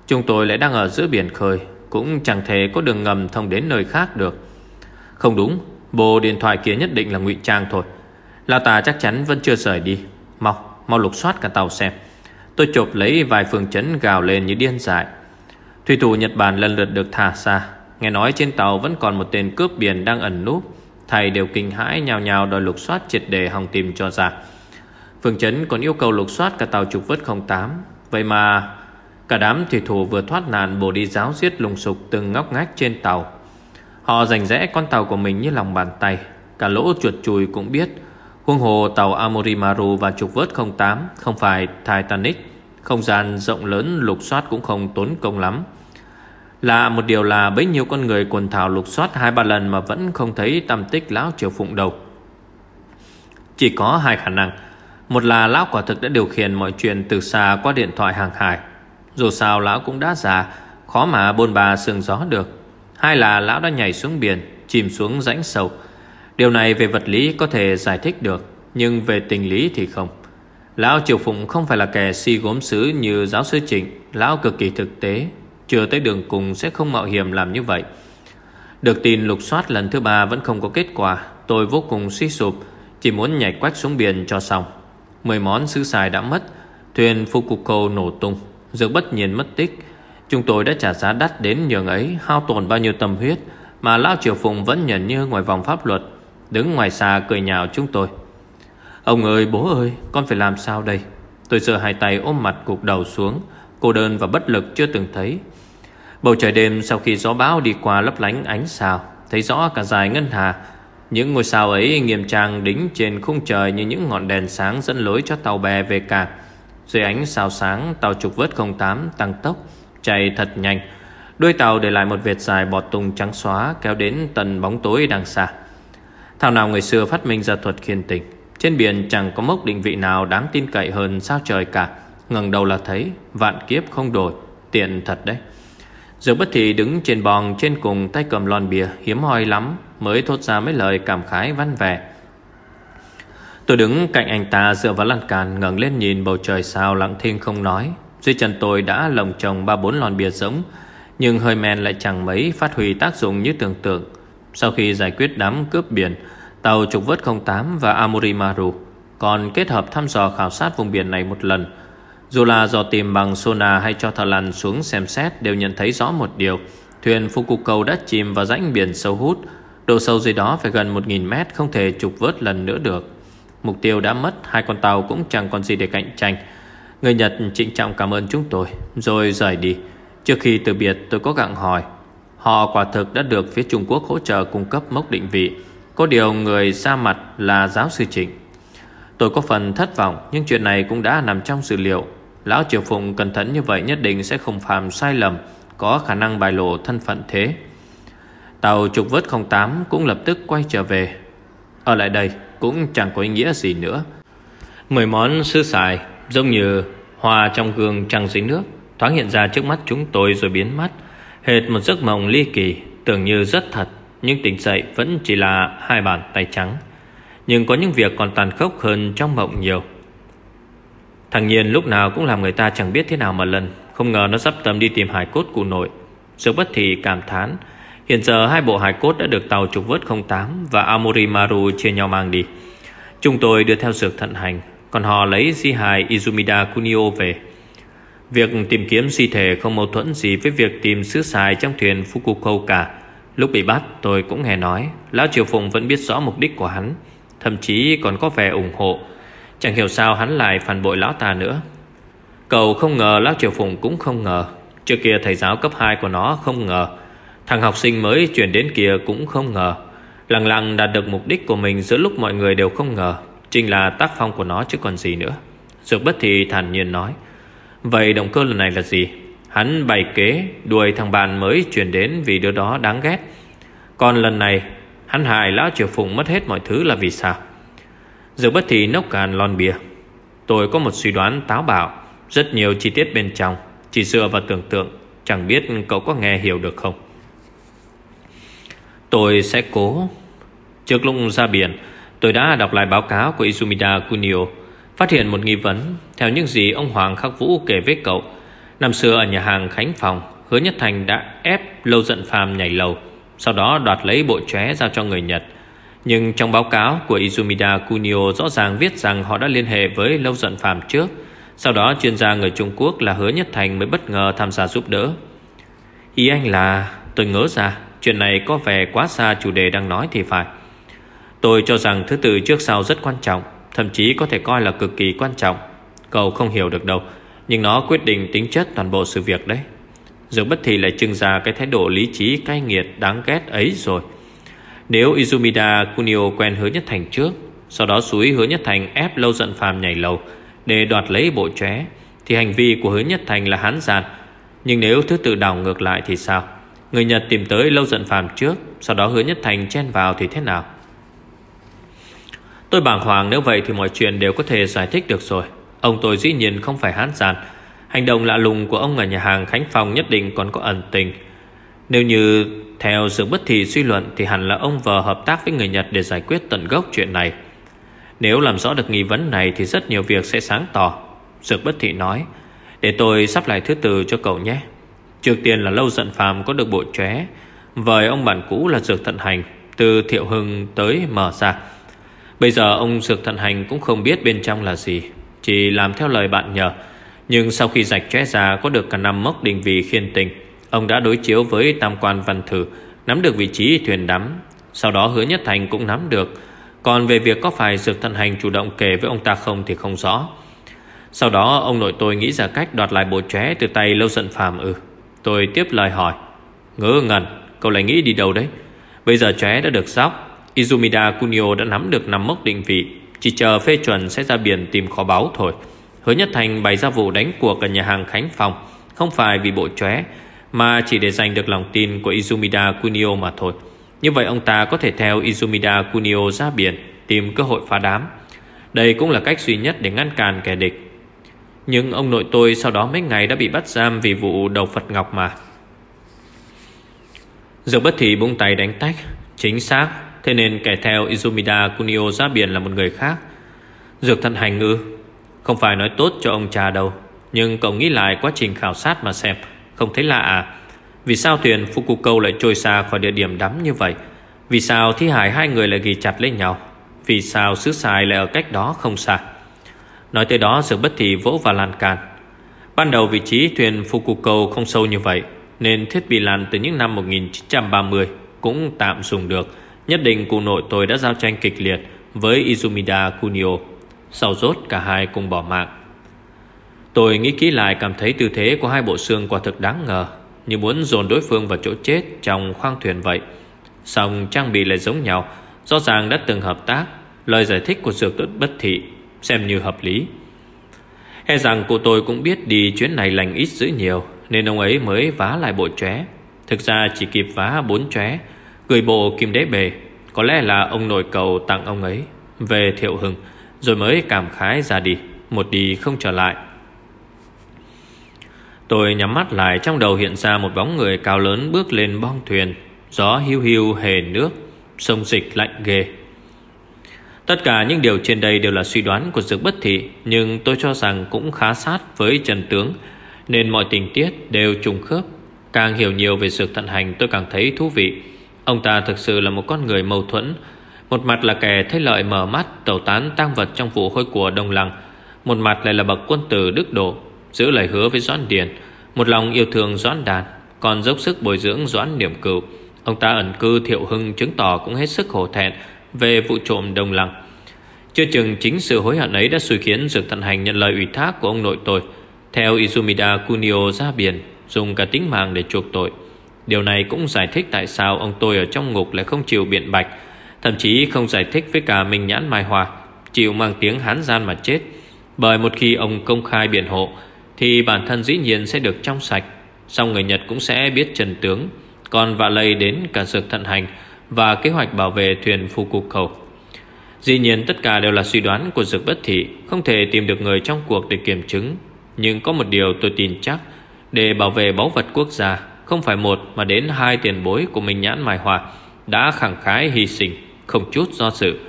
Chúng tôi lại đang ở giữa biển khơi Cũng chẳng thể có đường ngầm thông đến nơi khác được. Không đúng Bộ điện thoại kia nhất định là ngụy trang thôi. Lão ta chắc chắn vẫn chưa rời đi. Mau, mau lục soát cả tàu xem. Tôi chộp lấy vài phương chấn gào lên như điên dại. Thủy thủ Nhật Bản lần lượt được thả ra Nghe nói trên tàu vẫn còn một tên cướp biển đang ẩn núp. Thầy đều kinh hãi nhào nhào đòi lục soát triệt đề hòng tìm cho ra. Phương Trấn còn yêu cầu lục soát cả tàu trục vớt 08 Vậy mà Cả đám thủy thủ vừa thoát nạn bổ đi giáo giết lùng sục từng ngóc ngách trên tàu. Họ rành rẽ con tàu của mình như lòng bàn tay. Cả lỗ chuột chùi cũng biết Huông hồ tàu Amorimaru và trục vớt 08 Không phải Titanic. Không gian rộng lớn lục soát cũng không tốn công lắm. Là một điều là bấy nhiêu con người quần thảo lục soát hai ba lần Mà vẫn không thấy tâm tích lão triều phụng đâu. Chỉ có hai khả năng. Một là lão quả thực đã điều khiển mọi chuyện từ xa qua điện thoại hàng hải. Dù sao lão cũng đã già, Khó mà bôn bà sương gió được. Hai là lão đã nhảy xuống biển, Chìm xuống rãnh sâu. Điều này về vật lý có thể giải thích được, Nhưng về tình lý thì không. Lão Triều Phụng không phải là kẻ si gốm sứ Như giáo sư Trịnh, Lão cực kỳ thực tế. Chưa tới đường cùng sẽ không mạo hiểm làm như vậy. Được tin lục soát lần thứ ba Vẫn không có kết quả, Tôi vô cùng suy sụp, Chỉ muốn nhảy quách xuống biển cho xong. Mười món sứ xài đã mất, Thuyền Fukuko nổ tung, Dược bất nhiên mất tích. Chúng tôi đã trả giá đắt đến nhường ấy, Hao tổn bao nhiêu tâm huyết, Mà Lão Triều Phụng vẫn nhận như ngoài vòng pháp luật, Đứng ngoài xa cười nhạo chúng tôi. Ông ơi, bố ơi, Con phải làm sao đây? Tôi giơ hai tay ôm mặt cục đầu xuống Cô đơn và bất lực chưa từng thấy. Bầu trời đêm sau khi gió bão đi qua lấp lánh ánh sao, Thấy rõ cả dài ngân hà, Những ngôi sao ấy nghiêm trang đính trên khung trời Như những ngọn đèn sáng dẫn lối cho tàu bè về cảng. Dưới ánh sao sáng, Tàu trục vớt 08 tăng tốc, Chạy thật nhanh. Đuôi tàu để lại một vệt dài bọt tung trắng xóa Kéo đến tận bóng tối đằng xa. Thảo nào người xưa phát minh ra thuật khiên tình. Trên biển chẳng có mốc định vị nào Đáng tin cậy hơn sao trời cả ngẩng đầu là thấy Vạn kiếp không đổi Tiện thật đấy. Giờ bất thị đứng trên bòn trên cùng tay cầm lon bia Hiếm hoi lắm, Mới thốt ra mấy lời cảm khái văn vẻ. Tôi đứng cạnh anh ta dựa vào lan can, ngẩng lên nhìn bầu trời sao lặng thinh không nói. Dưới chân tôi đã lồng trồng ba bốn lon bia giống, Nhưng hơi men lại chẳng mấy phát huy tác dụng như tưởng tượng. Sau khi giải quyết đám cướp biển, Tàu trục vớt 08 và Amorimaru Còn kết hợp thăm dò khảo sát vùng biển này một lần. Dù là dò tìm bằng sonar hay cho thợ lặn xuống xem xét Đều nhận thấy rõ một điều. Thuyền Fukuko đã chìm vào rãnh biển sâu hút. Độ sâu dưới đó phải gần 1.000 mét, Không thể trục vớt lần nữa được. Mục tiêu đã mất, Hai con tàu cũng chẳng còn gì để cạnh tranh. Người Nhật trịnh trọng cảm ơn chúng tôi. Rồi rời đi. Trước khi từ biệt, tôi có gặng hỏi. Họ quả thực đã được phía Trung Quốc hỗ trợ cung cấp mốc định vị. Có điều người ra mặt là giáo sư Trịnh. Tôi có phần thất vọng, Nhưng chuyện này cũng đã nằm trong dữ liệu. Lão Triều Phụng cẩn thận như vậy nhất định sẽ không phạm sai lầm, Có khả năng bài lộ thân phận thế. Tàu trục vớt 08 cũng lập tức quay trở về. Ở lại đây cũng chẳng có ý nghĩa gì nữa. Mười món sư xài Giống như hoa trong gương trăng dính nước, Thoáng hiện ra trước mắt chúng tôi rồi biến mất. Hệt một giấc mộng ly kỳ, Tưởng như rất thật, Nhưng tỉnh dậy vẫn chỉ là hai bàn tay trắng. Nhưng có những việc còn tàn khốc hơn trong mộng nhiều. Thằng Nhiên lúc nào cũng làm người ta chẳng biết thế nào mà lần. Không ngờ nó sắp tâm đi tìm hải cốt cụ nội. Dược bất thì cảm thán. Hiện giờ hai bộ hải cốt đã được tàu trục vớt 08 Và Amorimaru chia nhau mang đi. Chúng tôi đưa theo dược thận hành. Còn họ lấy di hài Izumida Kunio về. Việc tìm kiếm di thể không mâu thuẫn gì Với việc tìm sứ xài trong thuyền Fukuoka. Cả Lúc bị bắt, tôi cũng nghe nói, Lão Triều Phụng vẫn biết rõ mục đích của hắn, Thậm chí còn có vẻ ủng hộ. Chẳng hiểu sao hắn lại phản bội lão ta nữa. Cậu không ngờ Lão Triều Phụng cũng không ngờ. Trước kia thầy giáo cấp 2 của nó không ngờ. Thằng học sinh mới chuyển đến kia cũng không ngờ. Lặng lặng đạt được mục đích của mình Giữa lúc mọi người đều không ngờ. Chính là tác phong của nó chứ còn gì nữa. Dược bất thì thản nhiên nói. Vậy động cơ lần này là gì? Hắn bày kế, đuổi thằng bạn mới chuyển đến Vì đứa đó đáng ghét. Còn lần này, hắn hại lão triều phụng mất hết mọi thứ là vì sao? Dược bất thì nốc càn lon bia Tôi có một suy đoán táo bạo, Rất nhiều chi tiết bên trong, Chỉ dựa vào tưởng tượng, Chẳng biết cậu có nghe hiểu được không. Tôi sẽ cố. Trước lúc ra biển, Tôi đã đọc lại báo cáo của Izumida Kunio, Phát hiện một nghi vấn Theo những gì ông Hoàng Khắc Vũ kể với cậu. Năm xưa ở nhà hàng Khánh Phòng, Hứa Nhất Thành đã ép Lâu Giận Phàm nhảy lầu, Sau đó đoạt lấy bộ chóe giao cho người Nhật. Nhưng trong báo cáo của Izumida Kunio Rõ ràng viết rằng họ đã liên hệ với Lâu Dận Phàm trước. Sau đó, chuyên gia người Trung Quốc là Hứa Nhất Thành Mới bất ngờ tham gia giúp đỡ. Ý anh là, tôi ngỡ ra, Chuyện này có vẻ quá xa chủ đề đang nói thì phải. Tôi cho rằng thứ tự trước sau rất quan trọng, Thậm chí có thể coi là cực kỳ quan trọng. Cậu không hiểu được đâu, Nhưng nó quyết định tính chất toàn bộ sự việc đấy. Dược bất thì lại trưng ra cái thái độ lý trí cay nghiệt đáng ghét ấy rồi. Nếu Izumida Kunio quen hứa nhất thành trước, Sau đó suối hứa nhất thành ép lâu giận phàm nhảy lầu Để đoạt lấy bộ chóe, Thì hành vi của hứa nhất thành là hán giàn. Nhưng nếu thứ tự đảo ngược lại thì sao? Người Nhật tìm tới lâu giận phàm trước, Sau đó hứa nhất thành chen vào thì thế nào? Tôi bàng hoàng, nếu vậy thì mọi chuyện đều có thể giải thích được rồi. Ông tôi dĩ nhiên không phải hán giàn. Hành động lạ lùng của ông ở nhà hàng Khánh Phong nhất định còn có ẩn tình. Nếu như theo sự bất thị suy luận Thì hẳn là ông vợ hợp tác với người Nhật Để giải quyết tận gốc chuyện này. Nếu làm rõ được nghi vấn này Thì rất nhiều việc sẽ sáng tỏ. Dược bất thị nói, Để tôi sắp lại thứ từ cho cậu nhé. Trước tiên là lâu giận phàm có được bộ chóe, Vời ông bạn cũ là dược thận hành, Từ thiệu hưng tới mở ra Bây giờ ông dược thận hành cũng không biết bên trong là gì, Chỉ làm theo lời bạn nhờ, Nhưng sau khi rạch chóe ra có được cả năm mốc định vị khiên tình. Ông đã đối chiếu với tam quan văn thử, Nắm được vị trí thuyền đắm. Sau đó hứa nhất thành cũng nắm được. Còn về việc có phải dược thận hành chủ động kể với ông ta không thì không rõ. Sau đó, ông nội tôi nghĩ ra cách đoạt lại bộ chóe từ tay lâu giận phàm. Ư Tôi tiếp lời hỏi. Ngớ ngẩn, Cậu lại nghĩ đi đâu đấy? Bây giờ chóe đã được sóc, Izumida Kunio đã nắm được năm mốc định vị. Chỉ chờ phê chuẩn sẽ ra biển tìm kho báu thôi. Hứa Nhất Thành bày ra vụ đánh cuộc ở nhà hàng Khánh phòng. Không phải vì bộ chóe mà chỉ để giành được lòng tin của Izumida Kunio mà thôi. Như vậy ông ta có thể theo Izumida Kunio ra biển, Tìm cơ hội phá đám. Đây cũng là cách duy nhất để ngăn cản kẻ địch. Nhưng ông nội tôi sau đó mấy ngày đã bị bắt giam Vì vụ đầu Phật Ngọc mà. Dược bất thì bung tay đánh tách. Chính xác, Thế nên kẻ theo Izumida Kunio ra biển là một người khác. Dược thận hành ư Không phải nói tốt cho ông cha đâu, Nhưng cậu nghĩ lại quá trình khảo sát mà xem. Không thấy lạ à? Vì sao thuyền Fukuko lại trôi xa khỏi địa điểm đắm như vậy? Vì sao thi hải hai người lại ghi chặt lấy nhau? Vì sao xứ xài lại ở cách đó không xa? Nói tới đó, sự bất thị vỗ vào lan can. Ban đầu vị trí thuyền Fukuko không sâu như vậy, Nên thiết bị lặn từ những năm 1930 Cũng tạm dùng được. Nhất định cụ nội tôi đã giao tranh kịch liệt Với Izumida Kunio, Sau rốt cả hai cùng bỏ mạng. Tôi nghĩ kỹ lại cảm thấy tư thế của hai bộ xương quả thực đáng ngờ, Như muốn dồn đối phương vào chỗ chết trong khoang thuyền vậy. Xong trang bị lại giống nhau, Rõ ràng đã từng hợp tác. Lời giải thích của dược tốt bất thị Xem như hợp lý. E rằng cô tôi cũng biết đi chuyến này lành ít dữ nhiều, Nên ông ấy mới vá lại bộ tróe Thực ra chỉ kịp vá bốn tróe Gửi bộ kim đế bề, Có lẽ là ông nội cầu tặng ông ấy. Về thiệu hưng Rồi mới cảm khái ra đi, Một đi không trở lại. Tôi nhắm mắt lại, Trong đầu hiện ra một bóng người cao lớn Bước lên bong thuyền. Gió hiu hiu hề nước, Sông dịch lạnh ghê. Tất cả những điều trên đây đều là suy đoán của Dược Bất Thị, Nhưng tôi cho rằng cũng khá sát với Trần Tướng, Nên mọi tình tiết đều trùng khớp. Càng hiểu nhiều về Dược Thận Hành, tôi càng thấy thú vị. Ông ta thực sự là một con người mâu thuẫn. Một mặt là kẻ thấy lợi mở mắt, Tẩu tán tăng vật trong vụ hôi của Đông Lăng. Một mặt lại là bậc quân tử đức độ. Giữ lời hứa với Doãn Điền, Một lòng yêu thương Doãn Đạt, Còn dốc sức bồi dưỡng Doãn Niệm Cựu Ông ta ẩn cư Thiệu Hưng chứng tỏ cũng hết sức hổ thẹn Về vụ trộm đồng Lăng. Chưa chừng chính sự hối hận ấy đã xui khiến Dược Thận Hành nhận lời ủy thác của ông nội tôi. Theo Izumida Kunio ra biển, Dùng cả tính mạng để chuộc tội. Điều này cũng giải thích tại sao ông tôi ở trong ngục lại không chịu biện bạch, Thậm chí không giải thích với cả Minh Nhãn Mai Hòa Chịu mang tiếng hán gian mà chết. Bởi một khi ông công khai biện hộ thì bản thân dĩ nhiên sẽ được trong sạch. Xong người Nhật cũng sẽ biết trần tướng, Còn vạ lây đến cả dược thận hành Và kế hoạch bảo vệ thuyền phu cục khẩu. Dĩ nhiên tất cả đều là suy đoán của dược bất thị, Không thể tìm được người trong cuộc để kiểm chứng. Nhưng có một điều tôi tin chắc, Để bảo vệ báu vật quốc gia, không phải một mà đến hai tiền bối của Minh Nhãn Mai Hòa Đã khẳng khái hy sinh, Không chút do sự.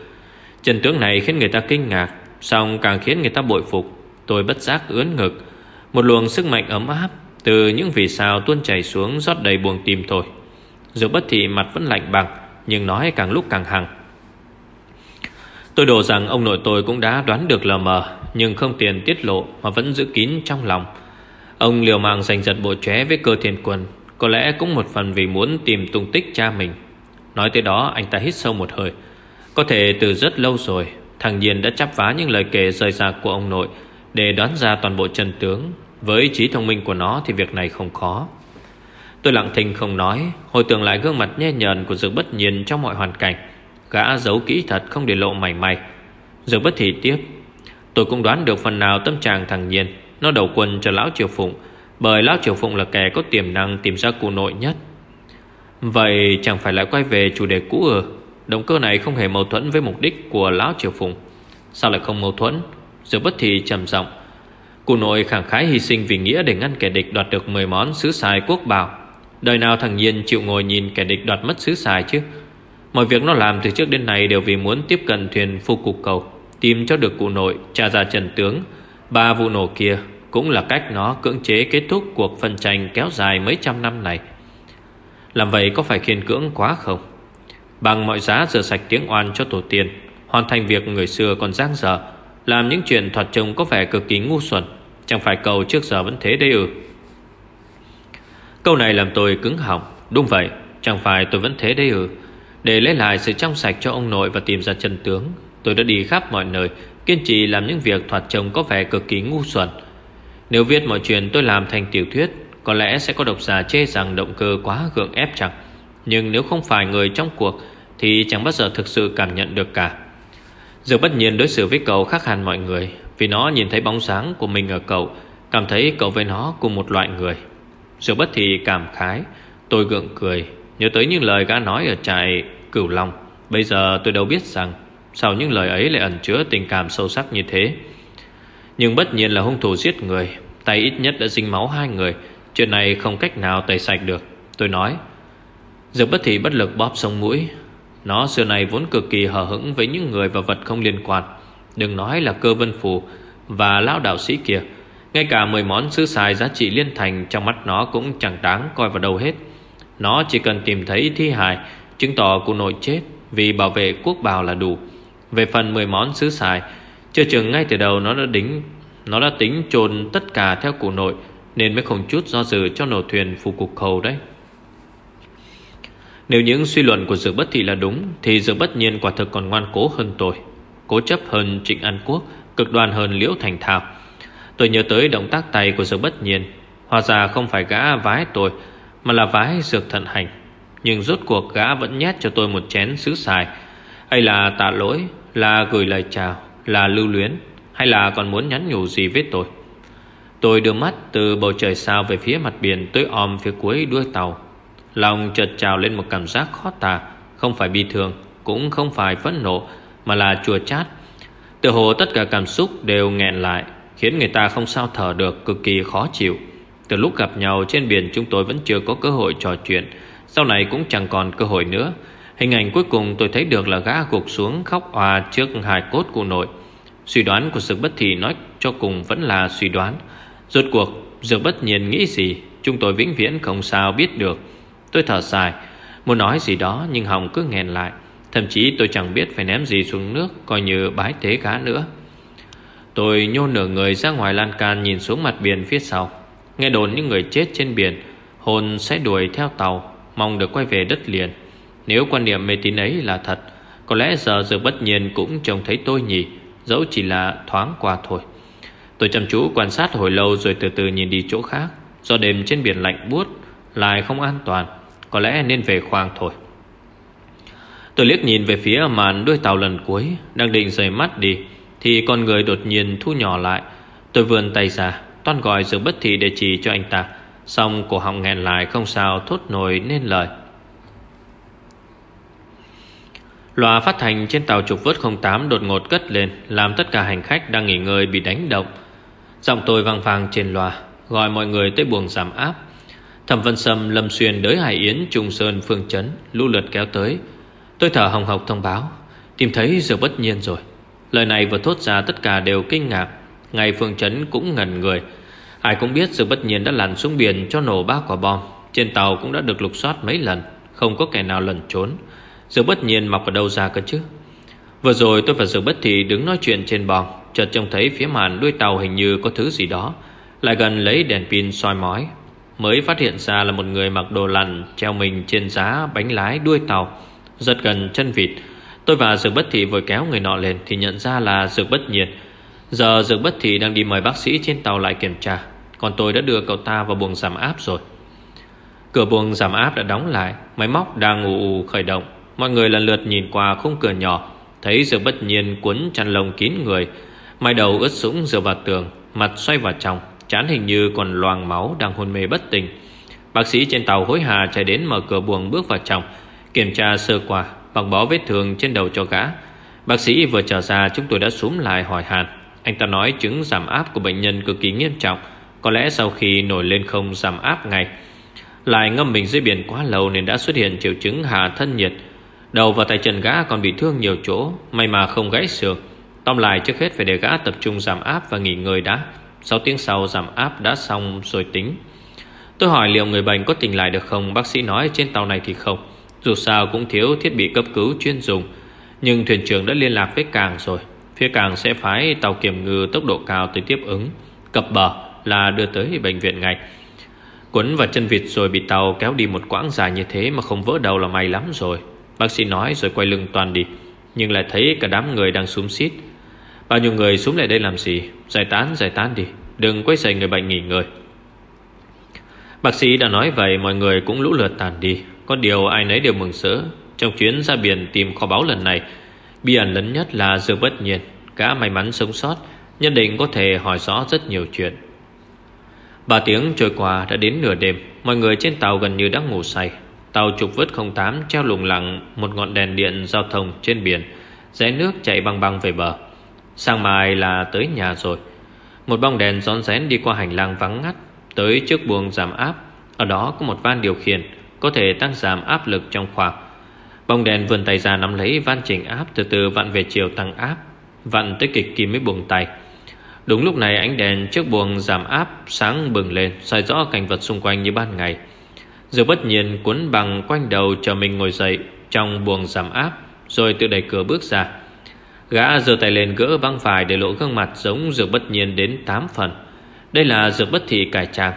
Trần tướng này khiến người ta kinh ngạc Xong càng khiến người ta bội phục. Tôi bất giác ướn ngực một luồng sức mạnh ấm áp Từ những vì sao tuôn chảy xuống rót đầy buồng tim thôi Dù bất thị mặt vẫn lạnh bằng Nhưng nói càng lúc càng hằng. Tôi đổ rằng ông nội tôi cũng đã đoán được lờ mờ, Nhưng không tiền tiết lộ Mà vẫn giữ kín trong lòng. Ông liều mạng giành giật bộ chóe với cơ thiên quân có lẽ cũng một phần vì muốn tìm tung tích cha mình. Nói tới đó, anh ta hít sâu một hơi. Có thể từ rất lâu rồi, Thằng Nhiên đã chắp vá những lời kể rời rạc của ông nội Để đoán ra toàn bộ chân tướng với trí thông minh của nó thì việc này không khó. Tôi lặng thinh không nói, Hồi tưởng lại gương mặt nhe nhờn của Dược Bất Nhiên trong mọi hoàn cảnh, Gã giấu kỹ thật không để lộ mảy may. Dược Bất Thị tiếp Tôi cũng đoán được phần nào tâm trạng thằng Nhiên. Nó đầu quân cho Lão Triều Phụng, bởi Lão Triều Phụng là kẻ có tiềm năng tìm ra cụ nội nhất. Vậy chẳng phải lại quay về chủ đề cũ ư? Động cơ này không hề mâu thuẫn với mục đích của Lão Triều Phụng. Sao lại không mâu thuẫn? Dược bất thì trầm giọng Cụ nội khẳng khái hy sinh vì nghĩa để ngăn kẻ địch đoạt được 10 món sứ xài quốc bảo. Đời nào thằng Nhiên chịu ngồi nhìn kẻ địch đoạt mất sứ xài chứ? Mọi việc nó làm từ trước đến nay đều vì muốn tiếp cận thuyền phu cục cầu Tìm cho được cụ nội, cha ra trần tướng. Ba vụ nổ kia cũng là cách nó cưỡng chế kết thúc cuộc phân tranh kéo dài mấy trăm năm này. Làm vậy có phải khiên cưỡng quá không? Bằng mọi giá rửa sạch tiếng oan cho tổ tiên Hoàn thành việc người xưa còn giang dở Làm những chuyện thoạt trông có vẻ cực kỳ ngu xuẩn. Chẳng phải cậu trước giờ vẫn thế đấy ư? Câu này làm tôi cứng họng. Đúng vậy, Chẳng phải tôi vẫn thế đấy ư? Để lấy lại sự trong sạch cho ông nội Và tìm ra chân tướng, Tôi đã đi khắp mọi nơi, Kiên trì làm những việc thoạt trông có vẻ cực kỳ ngu xuẩn. Nếu viết mọi chuyện tôi làm thành tiểu thuyết, Có lẽ sẽ có độc giả chê rằng động cơ quá gượng ép chẳng. Nhưng nếu không phải người trong cuộc, Thì chẳng bao giờ thực sự cảm nhận được cả. Dược bất nhiên đối xử với cậu khác hẳn mọi người. Vì nó nhìn thấy bóng sáng của mình ở cậu, Cảm thấy cậu với nó cùng một loại người. Dược bất thì cảm khái, Tôi gượng cười, Nhớ tới những lời gã nói ở trại Cửu Long. Bây giờ tôi đâu biết rằng Sau những lời ấy lại ẩn chứa tình cảm sâu sắc như thế. Nhưng bất nhiên là hung thủ giết người, Tay ít nhất đã dính máu hai người. Chuyện này không cách nào tẩy sạch được. Tôi nói Dược bất thị bất lực bóp sông mũi, Nó xưa này vốn cực kỳ hờ hững Với những người và vật không liên quan. Đừng nói là cơ vân phù Và lão đạo sĩ kia. Ngay cả 10 món sứ xài giá trị liên thành Trong mắt nó cũng chẳng đáng coi vào đâu hết. Nó chỉ cần tìm thấy thi hài, Chứng tỏ cụ nội chết Vì bảo vệ quốc bào là đủ. Về phần 10 món sứ xài, chưa chừng ngay từ đầu nó đã đính, Nó đã tính trồn tất cả theo cụ nội, Nên mới không chút do dự cho nổ thuyền phù cục khẩu đấy. Nếu những suy luận của Dược Bất Thị là đúng, Thì Dược Bất Nhiên quả thực còn ngoan cố hơn tôi. Cố chấp hơn Trịnh An Quốc, Cực đoan hơn Liễu Thành Thảo Tôi nhớ tới động tác tay của Dược Bất Nhiên. Hóa ra không phải gã vái tôi, Mà là vái Dược Thận Hành. Nhưng rốt cuộc gã vẫn nhét cho tôi một chén sứ xài. Hay là tạ lỗi, Là gửi lời chào, là lưu luyến, Hay là còn muốn nhắn nhủ gì với tôi? Tôi đưa mắt từ bầu trời sao Về phía mặt biển tới om phía cuối đuôi tàu. Lòng chợt trào lên một cảm giác khó tả, Không phải bi thương, Cũng không phải phẫn nộ mà là chua chát. Tự hồ tất cả cảm xúc đều nghẹn lại, Khiến người ta không sao thở được, Cực kỳ khó chịu. Từ lúc gặp nhau trên biển, chúng tôi vẫn chưa có cơ hội trò chuyện. Sau này cũng chẳng còn cơ hội nữa. Hình ảnh cuối cùng tôi thấy được là gã gục xuống khóc hòa trước hài cốt của nội. Suy đoán của Dược Bất Thị nói cho cùng vẫn là suy đoán. Rốt cuộc Dược Bất Nhiên nghĩ gì? Chúng tôi vĩnh viễn không sao biết được. Tôi thở dài. Muốn nói gì đó, nhưng họng cứ nghẹn lại. Thậm chí tôi chẳng biết phải ném gì xuống nước, Coi như bái tế cá nữa. Tôi nhô nửa người ra ngoài lan can Nhìn xuống mặt biển phía sau. Nghe đồn những người chết trên biển, Hồn sẽ đuổi theo tàu, Mong được quay về đất liền. Nếu quan niệm mê tín ấy là thật, Có lẽ giờ giờ bất nhiên cũng trông thấy tôi nhỉ, Dẫu chỉ là thoáng qua thôi. Tôi chăm chú quan sát hồi lâu Rồi từ từ nhìn đi chỗ khác. Do đêm trên biển lạnh buốt, Lại không an toàn, Có lẽ nên về khoang thôi. Tôi liếc nhìn về phía màn đuôi tàu lần cuối Đang định rời mắt đi Thì con người đột nhiên thu nhỏ lại. Tôi vươn tay ra Toan gọi Dương Bất Thị để chỉ cho anh ta Xong cổ họng nghẹn lại không sao thốt nổi nên lời. Loa phát thành trên tàu trục vớt 08 đột ngột cất lên Làm tất cả hành khách đang nghỉ ngơi bị đánh động. Giọng tôi vang vang trên loa Gọi mọi người tới buồng giảm áp. Thẩm Vân Sâm, Lâm Xuyên, Đới Hải Yến, Trung Sơn, Phương Trấn Lũ lượt kéo tới. Tôi thở hồng hộc thông báo. Tìm thấy giờ bất nhiên rồi. Lời này vừa thốt ra tất cả đều kinh ngạc. Ngày Phương Trấn cũng ngần người. Ai cũng biết sự bất nhiên đã lặn xuống biển cho nổ ba quả bom. Trên tàu cũng đã được lục soát mấy lần. Không có kẻ nào lẩn trốn. Sự bất nhiên mọc ở đâu ra cơ chứ? Vừa rồi tôi và sự bất thị đứng nói chuyện trên bong Chợt trông thấy phía màn đuôi tàu hình như có thứ gì đó. Lại gần lấy đèn pin soi mói. Mới phát hiện ra là một người mặc đồ lặn Treo mình trên giá bánh lái đuôi tàu. Rất gần chân vịt. Tôi và Dược Bất Thị vừa kéo người nọ lên Thì nhận ra là Dược Bất Nhiệt Giờ Dược Bất Thị đang đi mời bác sĩ trên tàu lại kiểm tra. Còn tôi đã đưa cậu ta vào buồng giảm áp rồi. Cửa buồng giảm áp đã đóng lại. Máy móc đang ù ù khởi động. Mọi người lần lượt nhìn qua khung cửa nhỏ. Thấy Dược Bất Nhiên cuốn chăn lồng kín người. Mai đầu ướt sũng dựa vào tường. Mặt xoay vào trong. Chán hình như còn loàng máu đang hôn mê bất tỉnh. Bác sĩ trên tàu hối hà chạy đến mở cửa buồng bước vào trong. Kiểm tra sơ qua Bằng bó vết thương trên đầu cho gã. Bác sĩ vừa trở ra, chúng tôi đã xuống lại hỏi hàn. Anh ta nói chứng giảm áp của bệnh nhân cực kỳ nghiêm trọng, Có lẽ sau khi nổi lên không giảm áp ngay. Lại ngâm mình dưới biển quá lâu Nên đã xuất hiện triệu chứng hạ thân nhiệt. Đầu và tay chân gã còn bị thương nhiều chỗ, May mà không gãy xương. Tóm lại, trước hết phải để gã tập trung giảm áp và nghỉ ngơi đã. 6 tiếng sau, giảm áp đã xong rồi tính. Tôi hỏi liệu người bệnh có tỉnh lại được không? Bác sĩ nói, trên tàu này thì không. Dù sao cũng thiếu thiết bị cấp cứu chuyên dùng, Nhưng thuyền trưởng đã liên lạc với Càng rồi. Phía Càng sẽ phái tàu kiểm ngư tốc độ cao tới tiếp ứng. Cập bờ là đưa tới bệnh viện ngay. Quấn vào chân vịt rồi bị tàu kéo đi một quãng dài như thế Mà không vỡ đầu là may lắm rồi. Bác sĩ nói rồi quay lưng toàn đi, Nhưng lại thấy cả đám người đang súng xít. Bao nhiêu người xuống lại đây làm gì? Giải tán giải tán đi. Đừng quấy rầy người bệnh nghỉ ngơi. Bác sĩ đã nói vậy, Mọi người cũng lũ lượt tàn đi. Có điều ai nấy đều mừng sỡ Trong chuyến ra biển tìm kho báu lần này, Bí ẩn lớn nhất là dư bất nhiên Cả may mắn sống sót nhân định có thể hỏi rõ rất nhiều chuyện. Ba tiếng trôi qua đã đến nửa đêm, Mọi người trên tàu gần như đã ngủ say. Tàu trục vớt 08 treo lủng lẳng Một ngọn đèn điện giao thông trên biển, Rẽ nước chạy băng băng về bờ. Sang mai là tới nhà rồi. Một bóng đèn rón rén đi qua hành lang vắng ngắt, Tới trước buồng giảm áp. Ở đó có một van điều khiển. Có thể tăng giảm áp lực trong khoang Bóng đèn vươn tay ra nắm lấy van chỉnh áp Từ từ vặn về chiều tăng áp Vặn tới kịch kim mới buông tay. Đúng lúc này ánh đèn trước buồng giảm áp Sáng bừng lên soi rõ cảnh vật xung quanh như ban ngày. Giờ bất nhiên cuốn bằng quanh đầu chờ mình ngồi dậy Trong buồng giảm áp Rồi tự đẩy cửa bước ra. Gã giơ tay lên gỡ băng vải để lộ gương mặt giống dược bất nhiên đến 8 phần. Đây là dược bất thị cải trang.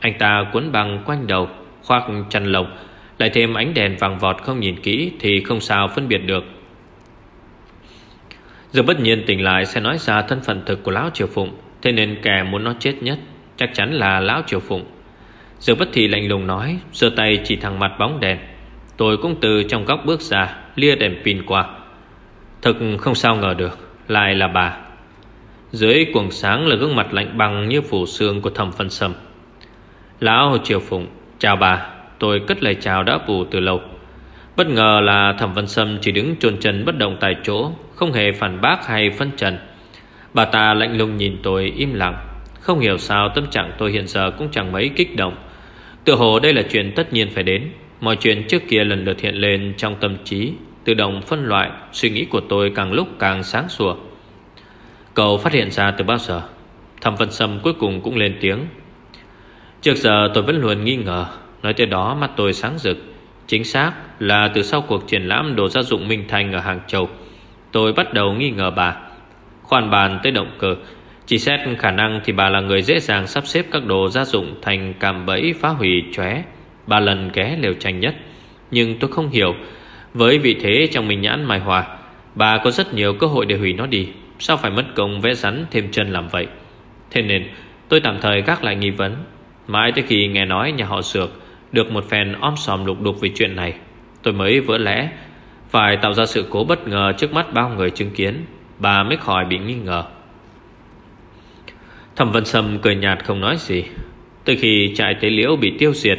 Anh ta cuốn băng quanh đầu, khoác chăn lồng, lại thêm ánh đèn vàng vọt không nhìn kỹ thì không sao phân biệt được. giờ bất nhiên tỉnh lại sẽ nói ra thân phận thực của Lão Triều Phụng, thế nên kẻ muốn nó chết nhất chắc chắn là Lão Triều Phụng. giờ bất thị lạnh lùng nói, giơ tay chỉ thẳng mặt bóng đèn. Tôi cũng từ trong góc bước ra, lia đèn pin qua. Thực không sao ngờ được Lại là bà Dưới cuồng sáng là gương mặt lạnh băng Như phủ xương của thầm phân sâm Lão triều phụng Chào bà, Tôi cất lời chào đã bù từ lâu. Bất ngờ là thẩm văn sâm chỉ đứng trôn chân bất động tại chỗ, Không hề phản bác hay phân trần. Bà ta lạnh lùng nhìn tôi im lặng. Không hiểu sao tâm trạng tôi hiện giờ cũng chẳng mấy kích động. Tự hồ đây là chuyện tất nhiên phải đến. Mọi chuyện trước kia lần lượt hiện lên trong tâm trí, Tự động phân loại, Suy nghĩ của tôi càng lúc càng sáng sủa. Cậu phát hiện ra từ bao giờ? Thẩm Vân Sâm cuối cùng cũng lên tiếng. Trước giờ tôi vẫn luôn nghi ngờ. Nói tới đó mắt tôi sáng rực. Chính xác là từ sau cuộc triển lãm đồ gia dụng Minh Thành ở Hàng Châu, Tôi bắt đầu nghi ngờ bà. Khoan bàn tới động cơ. Chỉ xét khả năng thì bà là người dễ dàng sắp xếp các đồ gia dụng thành cảm bẫy phá hủy chóe, Ba lần ghé lều tranh nhất. Nhưng tôi không hiểu, Với vị thế trong mình nhãn mài hòa, Bà có rất nhiều cơ hội để hủy nó đi. Sao phải mất công vẽ rắn thêm chân làm vậy? Thế nên, tôi tạm thời gác lại nghi vấn. Mãi tới khi nghe nói nhà họ Sược Được một phen om sòm lục đục về chuyện này, Tôi mới vỡ lẽ, Phải tạo ra sự cố bất ngờ trước mắt bao người chứng kiến, Bà mới khỏi bị nghi ngờ. Thẩm Vân Sâm cười nhạt không nói gì. Từ khi trại tế liễu bị tiêu diệt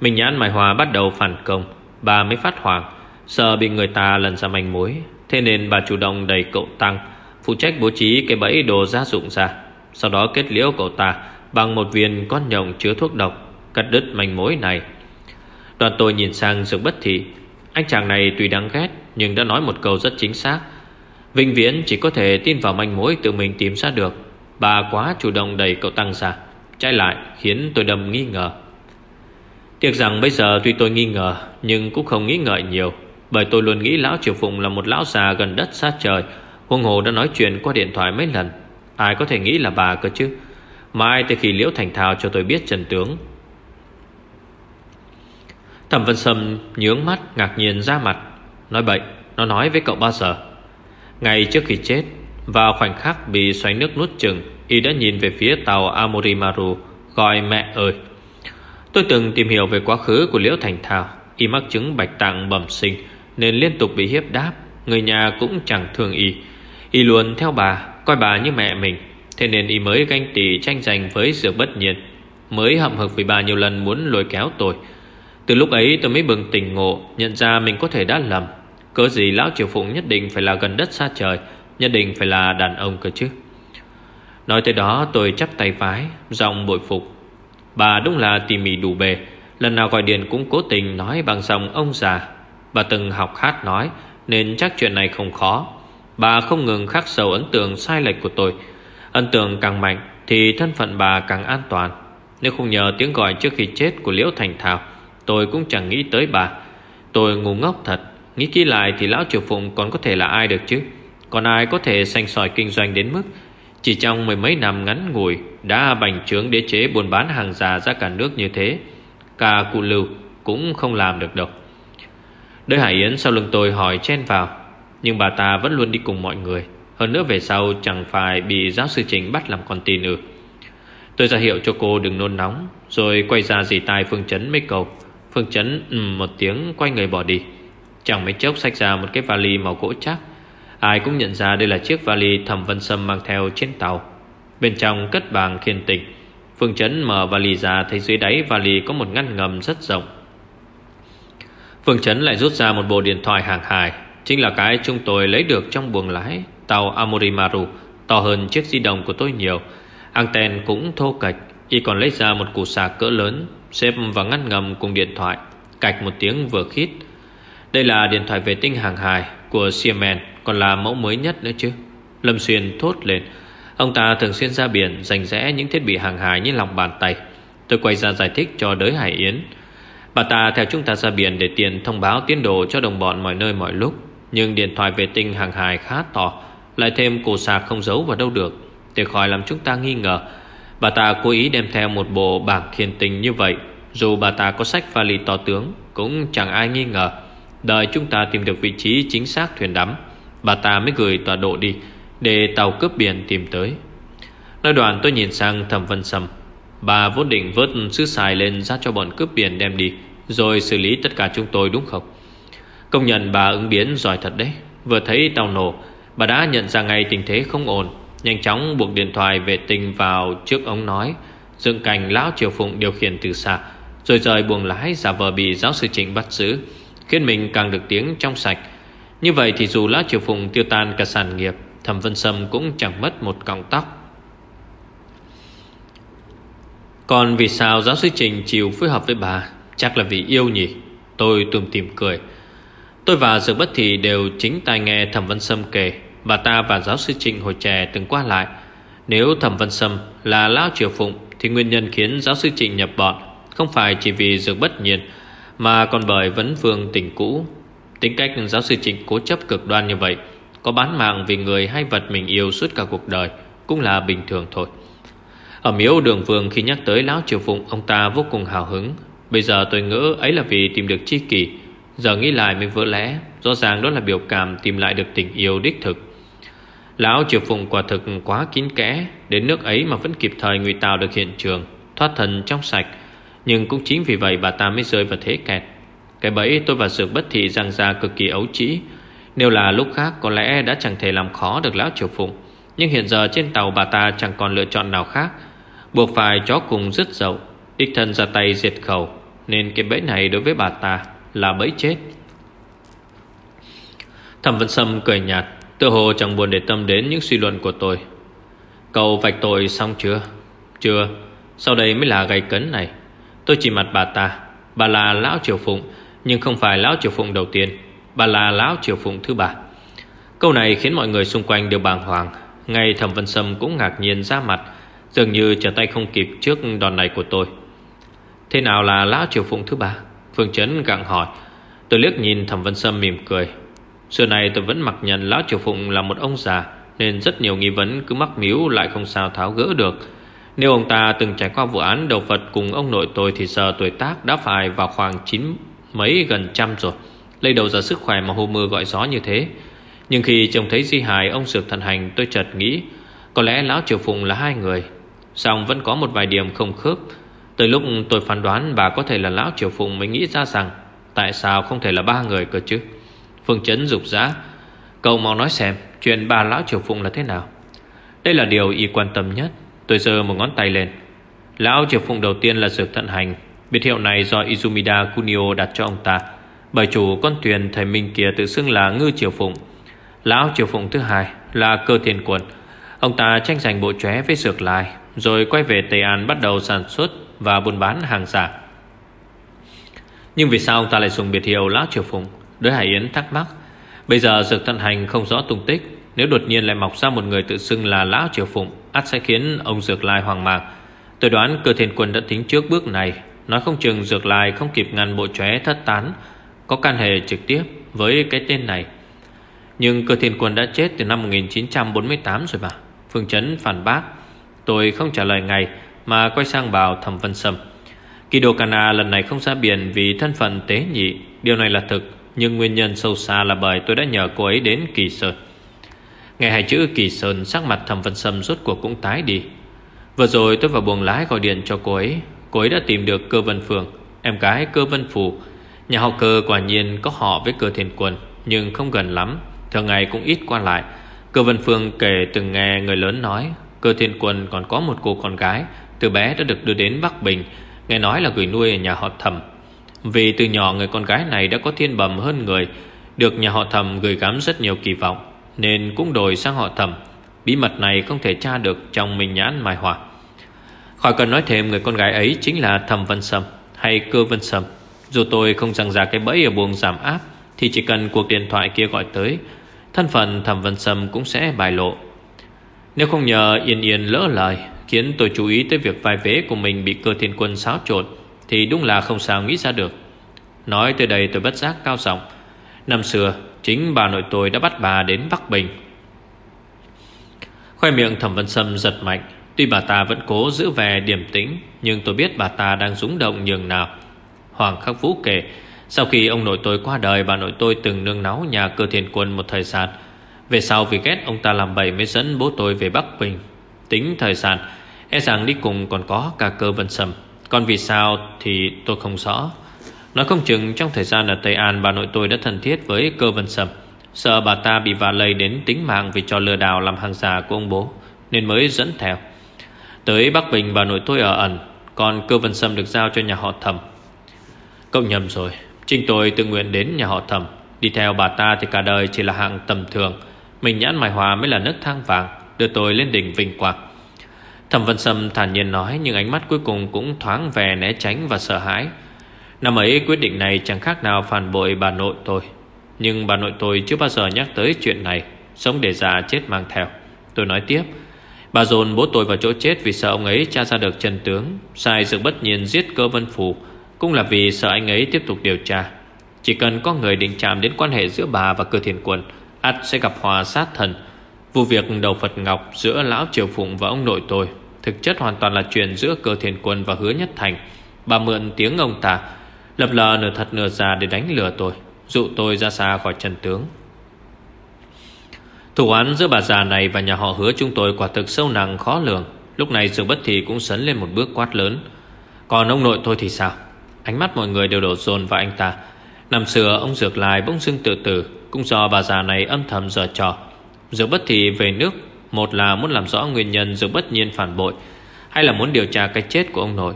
Mình nhãn Mai Hòa bắt đầu phản công, Bà mới phát hoảng, Sợ bị người ta lần ra manh mối. Thế nên bà chủ động đẩy cậu Tăng, Phụ trách bố trí cái bẫy đồ gia dụng ra, Sau đó kết liễu cậu ta Bằng một viên con nhộng chứa thuốc độc Cắt đứt manh mối này. Đoàn tôi nhìn sang dược bất thị. Anh chàng này tuy đáng ghét, Nhưng đã nói một câu rất chính xác. Vinh Viễn chỉ có thể tin vào manh mối Tự mình tìm ra được. Bà quá chủ động đẩy cậu Tăng ra. Trái lại, khiến tôi đầm nghi ngờ. Tiếc rằng bây giờ tuy tôi nghi ngờ, Nhưng cũng không nghĩ ngợi nhiều, Bởi tôi luôn nghĩ Lão Triều Phụng là một lão già gần đất xa trời. Huông Hồ đã nói chuyện qua điện thoại mấy lần. Ai có thể nghĩ là bà cơ chứ? Mai tới khi Liễu Thành Thao cho tôi biết trần tướng. Thẩm Vân Sâm nhướng mắt, ngạc nhiên ra mặt. Nói bậy, Nó nói với cậu bao giờ Ngày trước khi chết, Vào khoảnh khắc bị xoáy nước nuốt chừng, Y đã nhìn về phía tàu Amorimaru Gọi mẹ ơi. Tôi từng tìm hiểu về quá khứ của Liễu Thành Thảo Y mắc chứng bạch tạng bẩm sinh, Nên liên tục bị hiếp đáp. Người nhà cũng chẳng thương Y. Y luôn theo bà, Coi bà như mẹ mình. Thế nên Y mới ganh tỳ tranh giành với dược bất nhiệt, Mới hậm hực vì bà nhiều lần muốn lôi kéo tôi. Từ lúc ấy tôi mới bừng tỉnh ngộ, Nhận ra mình có thể đã lầm. Cớ gì Lão Triều Phụng nhất định phải là gần đất xa trời, Nhất định phải là đàn ông cơ chứ? Nói tới đó tôi chắp tay vái, Giọng bội phục. Bà đúng là tỉ mỉ đủ bề, Lần nào gọi điện cũng cố tình nói bằng giọng ông già. Bà từng học hát nói, Nên chắc chuyện này không khó. Bà không ngừng khắc sâu ấn tượng sai lệch của tôi. Ân tường càng mạnh Thì thân phận bà càng an toàn. Nếu không nhờ tiếng gọi trước khi chết của Liễu Thành Thảo, Tôi cũng chẳng nghĩ tới bà. Tôi ngu ngốc thật, Nghĩ kỹ lại thì Lão Triều Phụng còn có thể là ai được chứ? Còn ai có thể sanh sỏi kinh doanh đến mức Chỉ trong mười mấy năm ngắn ngủi Đã bành trướng đế chế buôn bán hàng già ra cả nước như thế, Cả cụ lưu cũng không làm được đâu. Đới Hải Yến sau lưng tôi hỏi chen vào, Nhưng bà ta vẫn luôn đi cùng mọi người. Hơn nữa về sau chẳng phải bị giáo sư chính bắt làm con tin ư. Tôi ra hiệu cho cô đừng nôn nóng, Rồi quay ra dì tai Phương Chấn mấy câu. Phương Chấn, ừm, một tiếng, quay người bỏ đi. Chẳng mấy chốc xách ra một cái vali màu gỗ chắc. Ai cũng nhận ra đây là chiếc vali thẩm vân sâm mang theo trên tàu. Bên trong cất bàng khiên tịch Phương Chấn mở vali ra Thấy dưới đáy vali có một ngăn ngầm rất rộng. Phương Chấn lại rút ra một bộ điện thoại hàng hải Chính là cái chúng tôi lấy được trong buồng lái. Tàu Amorimaru To hơn chiếc di động của tôi nhiều. Anten cũng thô cạch Y còn lấy ra một củ sạc cỡ lớn, Xếp vào ngăn ngầm cùng điện thoại, Cạch một tiếng vừa khít. Đây là điện thoại vệ tinh hàng hải Của Siemens, Còn là mẫu mới nhất nữa chứ. Lâm Xuyên thốt lên. Ông ta thường xuyên ra biển Dành rẽ những thiết bị hàng hải như lòng bàn tay. Tôi quay ra giải thích cho đới Hải Yến. Bà ta theo chúng ta ra biển Để tiền thông báo tiến độ cho đồng bọn mọi nơi mọi lúc, Nhưng điện thoại vệ tinh hàng hải khá to. Lại thêm cổ sạc không giấu vào đâu được Để khỏi làm chúng ta nghi ngờ. Bà ta cố ý đem theo một bộ bảng khiên tình như vậy. Dù bà ta có sách vali to tướng, Cũng chẳng ai nghi ngờ. Đợi chúng ta tìm được vị trí chính xác thuyền đắm, Bà ta mới gửi tọa độ đi, Để tàu cướp biển tìm tới. Nói đoạn tôi nhìn sang thẩm vân sầm. Bà vốn định vớt sứ xài lên ra cho bọn cướp biển đem đi, Rồi xử lý tất cả chúng tôi đúng không? Công nhận bà ứng biến giỏi thật đấy. Vừa thấy tàu nổ Bà đã nhận ra ngay tình thế không ổn. Nhanh chóng buộc điện thoại vệ tinh vào trước ống nói. Dương cảnh, lão triều phụng điều khiển từ xa, Rồi rời buồng lái giả vờ bị giáo sư Trịnh bắt giữ, Khiến mình càng được tiếng trong sạch. Như vậy thì dù lão triều phụng tiêu tan cả sản nghiệp, Thẩm Vân Sâm cũng chẳng mất một cọng tóc. Còn vì sao giáo sư Trình chịu phối hợp với bà? Chắc là vì yêu nhỉ? Tôi tùm tìm cười. Tôi và Dược Bất Thị đều chính tai nghe Thẩm văn Sâm kể. Bà ta và giáo sư Trịnh hồi trẻ từng qua lại. Nếu Thẩm văn Sâm là Lão Triều Phụng, Thì nguyên nhân khiến giáo sư Trịnh nhập bọn Không phải chỉ vì Dược Bất Nhiên, Mà còn bởi vấn vương tình cũ. Tính cách giáo sư Trịnh cố chấp cực đoan như vậy, Có bán mạng vì người hay vật mình yêu suốt cả cuộc đời, Cũng là bình thường thôi. Ở miếu đường vương khi nhắc tới Lão Triều Phụng, Ông ta vô cùng hào hứng. Bây giờ tôi ngỡ ấy là vì tìm được chi kỷ Giờ nghĩ lại mới vỡ lẽ, Rõ ràng đó là biểu cảm tìm lại được tình yêu đích thực. Lão Triều Phụng quả thực quá kín kẽ, Đến nước ấy mà vẫn kịp thời ngụy tạo được hiện trường, Thoát thần trong sạch. Nhưng cũng chính vì vậy bà ta mới rơi vào thế kẹt. Cái bẫy tôi và sự bất thị răng ra cực kỳ ấu trĩ. Nếu là lúc khác, có lẽ đã chẳng thể làm khó được Lão Triều Phụng. Nhưng hiện giờ trên tàu bà ta chẳng còn lựa chọn nào khác. Buộc phải chó cùng rứt dậu, Đích thân ra tay diệt khẩu. Nên cái bẫy này đối với bà ta là bẫy chết. Thẩm Vân Sâm cười nhạt Tự hồ chẳng buồn để tâm đến những suy luận của tôi. Cậu vạch tội xong chưa? Chưa. Sau đây mới là gây cấn này. Tôi chỉ mặt bà ta. Bà là Lão Triều Phụng, Nhưng không phải Lão Triều Phụng đầu tiên. Bà là Lão Triều Phụng thứ ba. Câu này khiến mọi người xung quanh đều bàng hoàng. Ngay Thẩm Vân Sâm cũng ngạc nhiên ra mặt, Dường như trở tay không kịp trước đòn này của tôi. Thế nào là Lão Triều Phụng thứ ba? Phương Trấn gặng hỏi. Tôi liếc nhìn Thẩm Vân Sâm mỉm cười. Xưa này tôi vẫn mặc nhận Lão Triều Phụng là một ông già, Nên rất nhiều nghi vấn cứ mắc miếu lại không sao tháo gỡ được. Nếu ông ta từng trải qua vụ án đầu Phật cùng ông nội tôi Thì giờ tuổi tác đã phải vào khoảng chín mấy gần trăm rồi. Lấy đầu ra sức khỏe mà hô mưa gọi gió như thế? Nhưng khi trông thấy di hài, ông Sược thần hành, tôi chợt nghĩ, Có lẽ Lão Triều Phụng là hai người. Xong vẫn có một vài điểm không khớp. Tới lúc tôi phán đoán bà có thể là Lão Triều Phụng mới nghĩ ra rằng Tại sao không thể là ba người cơ chứ? Phương Chấn dục dã Cậu mau nói xem, Chuyện bà Lão Triều Phụng là thế nào? Đây là điều y quan tâm nhất. Tôi giơ một ngón tay lên. Lão Triều Phụng đầu tiên là Dược Thận Hành, Biệt hiệu này do Izumida Kunio đặt cho ông ta. Bởi chủ con thuyền thầy Minh kia tự xưng là Ngư Triều Phụng. Lão Triều Phụng thứ hai là Cơ Thiên Quân Ông ta tranh giành bộ chóe với Dược Lai, Rồi quay về Tây An bắt đầu sản xuất và buôn bán hàng giả. Nhưng vì sao ông ta lại dùng biệt hiệu Lão Triều Phụng? Đối Hải Yến thắc mắc. Bây giờ Dược tân Hành không rõ tung tích. Nếu đột nhiên lại mọc ra một người tự xưng là Lão Triều Phụng, ắt sẽ khiến ông Dược Lai hoang mang. Tôi đoán cơ thiên quân đã tính trước bước này. Nói không chừng Dược Lai không kịp ngăn bộ chóe thất tán, Có can hệ trực tiếp với cái tên này. Nhưng cơ thiên quân đã chết từ năm 1948 rồi mà. Phương Trấn phản bác, Tôi không trả lời ngay mà quay sang vào thẩm vân sâm, Kido Kana lần này không ra biển Vì thân phận tế nhị. Điều này là thực, Nhưng nguyên nhân sâu xa là bởi tôi đã nhờ cô ấy đến Kỳ Sơn. Nghe hai chữ Kỳ Sơn, Sắc mặt thẩm vân sâm rốt cuộc cũng tái đi. Vừa rồi tôi vào buồng lái gọi điện cho cô ấy. Cô ấy đã tìm được cơ vân phường Em gái cơ vân Phủ. Nhà họ cơ quả nhiên có họ với cơ thiên quân, Nhưng không gần lắm, Thường ngày cũng ít qua lại. Cơ vân phương kể từng nghe người lớn nói, Cơ thiên quân còn có một cô con gái từ bé đã được đưa đến Bắc Bình Nghe nói là gửi nuôi ở nhà họ thẩm Vì từ nhỏ người con gái này đã có thiên bẩm hơn người Được nhà họ thẩm gửi gắm rất nhiều kỳ vọng Nên cũng đổi sang họ thẩm Bí mật này không thể tra được trong mình nhãn mai hòa Khỏi cần nói thêm người con gái ấy chính là Thẩm Vân Sâm hay Cơ Vân Sâm. Dù tôi không rằng ra cái bẫy ở buồng giảm áp thì chỉ cần cuộc điện thoại kia gọi tới, thân phận Thẩm Vân Sâm cũng sẽ bài lộ. Nếu không nhờ Yên Yên lỡ lời khiến tôi chú ý tới việc vai vế của mình bị cơ thiên quân xáo trộn thì đúng là không sao nghĩ ra được. Nói tới đây tôi bất giác cao giọng. Năm xưa, chính bà nội tôi đã bắt bà đến Bắc Bình. Khoe miệng Thẩm Vân Sâm giật mạnh Tuy bà ta vẫn cố giữ vẻ điềm tĩnh Nhưng tôi biết bà ta đang rúng động nhường nào Hoàng Khắc Vũ kể Sau khi ông nội tôi qua đời Bà nội tôi từng nương náu nhà cơ thiền quân một thời gian Về sau vì ghét ông ta làm bậy Mới dẫn bố tôi về Bắc Bình Tính thời gian E rằng đi cùng còn có cả cơ vân sầm Còn vì sao thì tôi không rõ. Nói không chừng trong thời gian ở Tây An, Bà nội tôi đã thân thiết với cơ vân sầm Sợ bà ta bị vạ lây đến tính mạng Vì cho lừa đảo làm hàng giả của ông bố, Nên mới dẫn theo. Tới Bắc Bình, bà nội tôi ở ẩn, Còn cơ vân Sầm được giao cho nhà họ thẩm. Cậu nhầm rồi Trinh tôi tự nguyện đến nhà họ thẩm. Đi theo bà ta thì cả đời chỉ là hạng tầm thường. Mình nhãn mài hòa mới là nước thang vàng, Đưa tôi lên đỉnh vinh quang. Thẩm Vân Sâm thản nhiên nói, Nhưng ánh mắt cuối cùng cũng thoáng về né tránh và sợ hãi. Năm ấy, quyết định này chẳng khác nào phản bội bà nội tôi. Nhưng bà nội tôi chưa bao giờ nhắc tới chuyện này. Sống để già, chết mang theo. Tôi nói tiếp, Bà dồn bố tôi vào chỗ chết vì sợ ông ấy tra ra được chân tướng, Sai sự bất nhiên giết cơ vân phủ Cũng là vì sợ anh ấy tiếp tục điều tra. Chỉ cần có người định chạm đến quan hệ giữa bà và cơ thiền quân ắt sẽ gặp hòa sát thần. Vụ việc đầu Phật Ngọc giữa Lão Triều Phụng và ông nội tôi. Thực chất hoàn toàn là chuyện giữa cơ thiền quân và hứa nhất thành. Bà mượn tiếng ông ta, Lập lờ nửa thật nửa giả để đánh lừa tôi, Dụ tôi ra xa khỏi trần tướng. Thủ án giữa bà già này và nhà họ hứa chúng tôi quả thực sâu nặng khó lường. Lúc này sự Bất thì cũng sấn lên một bước quát lớn. Còn ông nội tôi thì sao? Ánh mắt mọi người đều đổ dồn vào anh ta. Năm xưa, ông Dược Lai bỗng dưng tự tử, Cũng do bà già này âm thầm giờ trò. Dược Bất thì về nước một là muốn làm rõ nguyên nhân Dương Bất Nhiên phản bội, Hay là muốn điều tra cái chết của ông nội.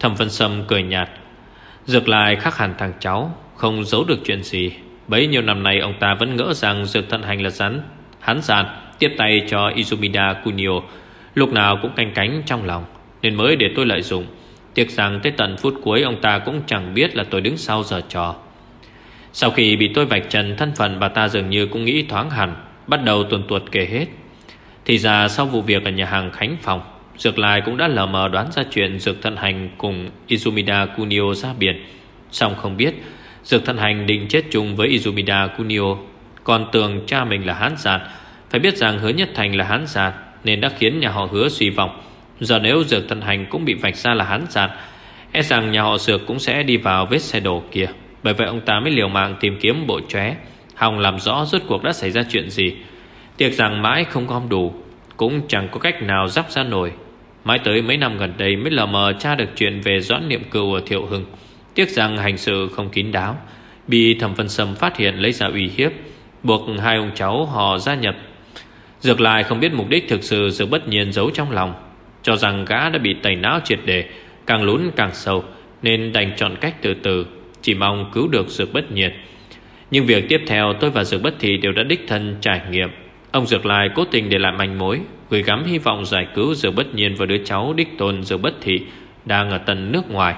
Thẩm Vân Sâm cười nhạt. Dược lại khác hẳn thằng cháu, Không giấu được chuyện gì. Bấy nhiêu năm nay ông ta vẫn ngỡ rằng Dược Thận Hành là rắn. Hắn giàn tiếp tay cho Izumida Kunio, Lúc nào cũng canh cánh trong lòng, Nên mới để tôi lợi dụng. Tiếc rằng tới tận phút cuối ông ta cũng chẳng biết là tôi đứng sau giờ trò. Sau khi bị tôi vạch trần thân phận, Bà ta dường như cũng nghĩ thoáng hẳn, Bắt đầu tuần tuột kể hết. Thì ra sau vụ việc ở nhà hàng Khánh Phòng, Dược Lai cũng đã lờ mờ đoán ra chuyện Dược Thân Hành cùng Izumida Kunio ra biển. Xong không biết, Dược Thân Hành định chết chung với Izumida Kunio còn tưởng cha mình là hán giạt. Phải biết rằng hứa nhất thành là hán giạt, Nên đã khiến nhà họ hứa suy vọng. Giờ nếu dược thân hành cũng bị vạch ra là hán giạt E rằng nhà họ dược cũng sẽ đi vào vết xe đổ kia. Bởi vậy ông ta mới liều mạng tìm kiếm bộ chóe, Hòng làm rõ rốt cuộc đã xảy ra chuyện gì. Tiếc rằng mãi không gom đủ, Cũng chẳng có cách nào dắp ra nổi. Mãi tới mấy năm gần đây mới lờ mờ tra được chuyện về doãn niệm cựu ở Thiệu Hưng. Tiếc rằng hành sự không kín đáo, Bị thẩm phân sâm phát hiện lấy ra uy hiếp, Buộc hai ông cháu họ gia nhập. Dược lại không biết mục đích thực sự Dược bất nhiên giấu trong lòng, Cho rằng gã đã bị tẩy não triệt đề Càng lún càng sâu, Nên đành chọn cách từ từ, Chỉ mong cứu được Dược bất nhiệt. Nhưng việc tiếp theo tôi và Dược bất thị Đều đã đích thân trải nghiệm. Ông Dược lai cố tình để lại manh mối, Gửi gắm hy vọng giải cứu Dược bất nhiên Và đứa cháu đích tôn Dược bất thị Đang ở tận nước ngoài.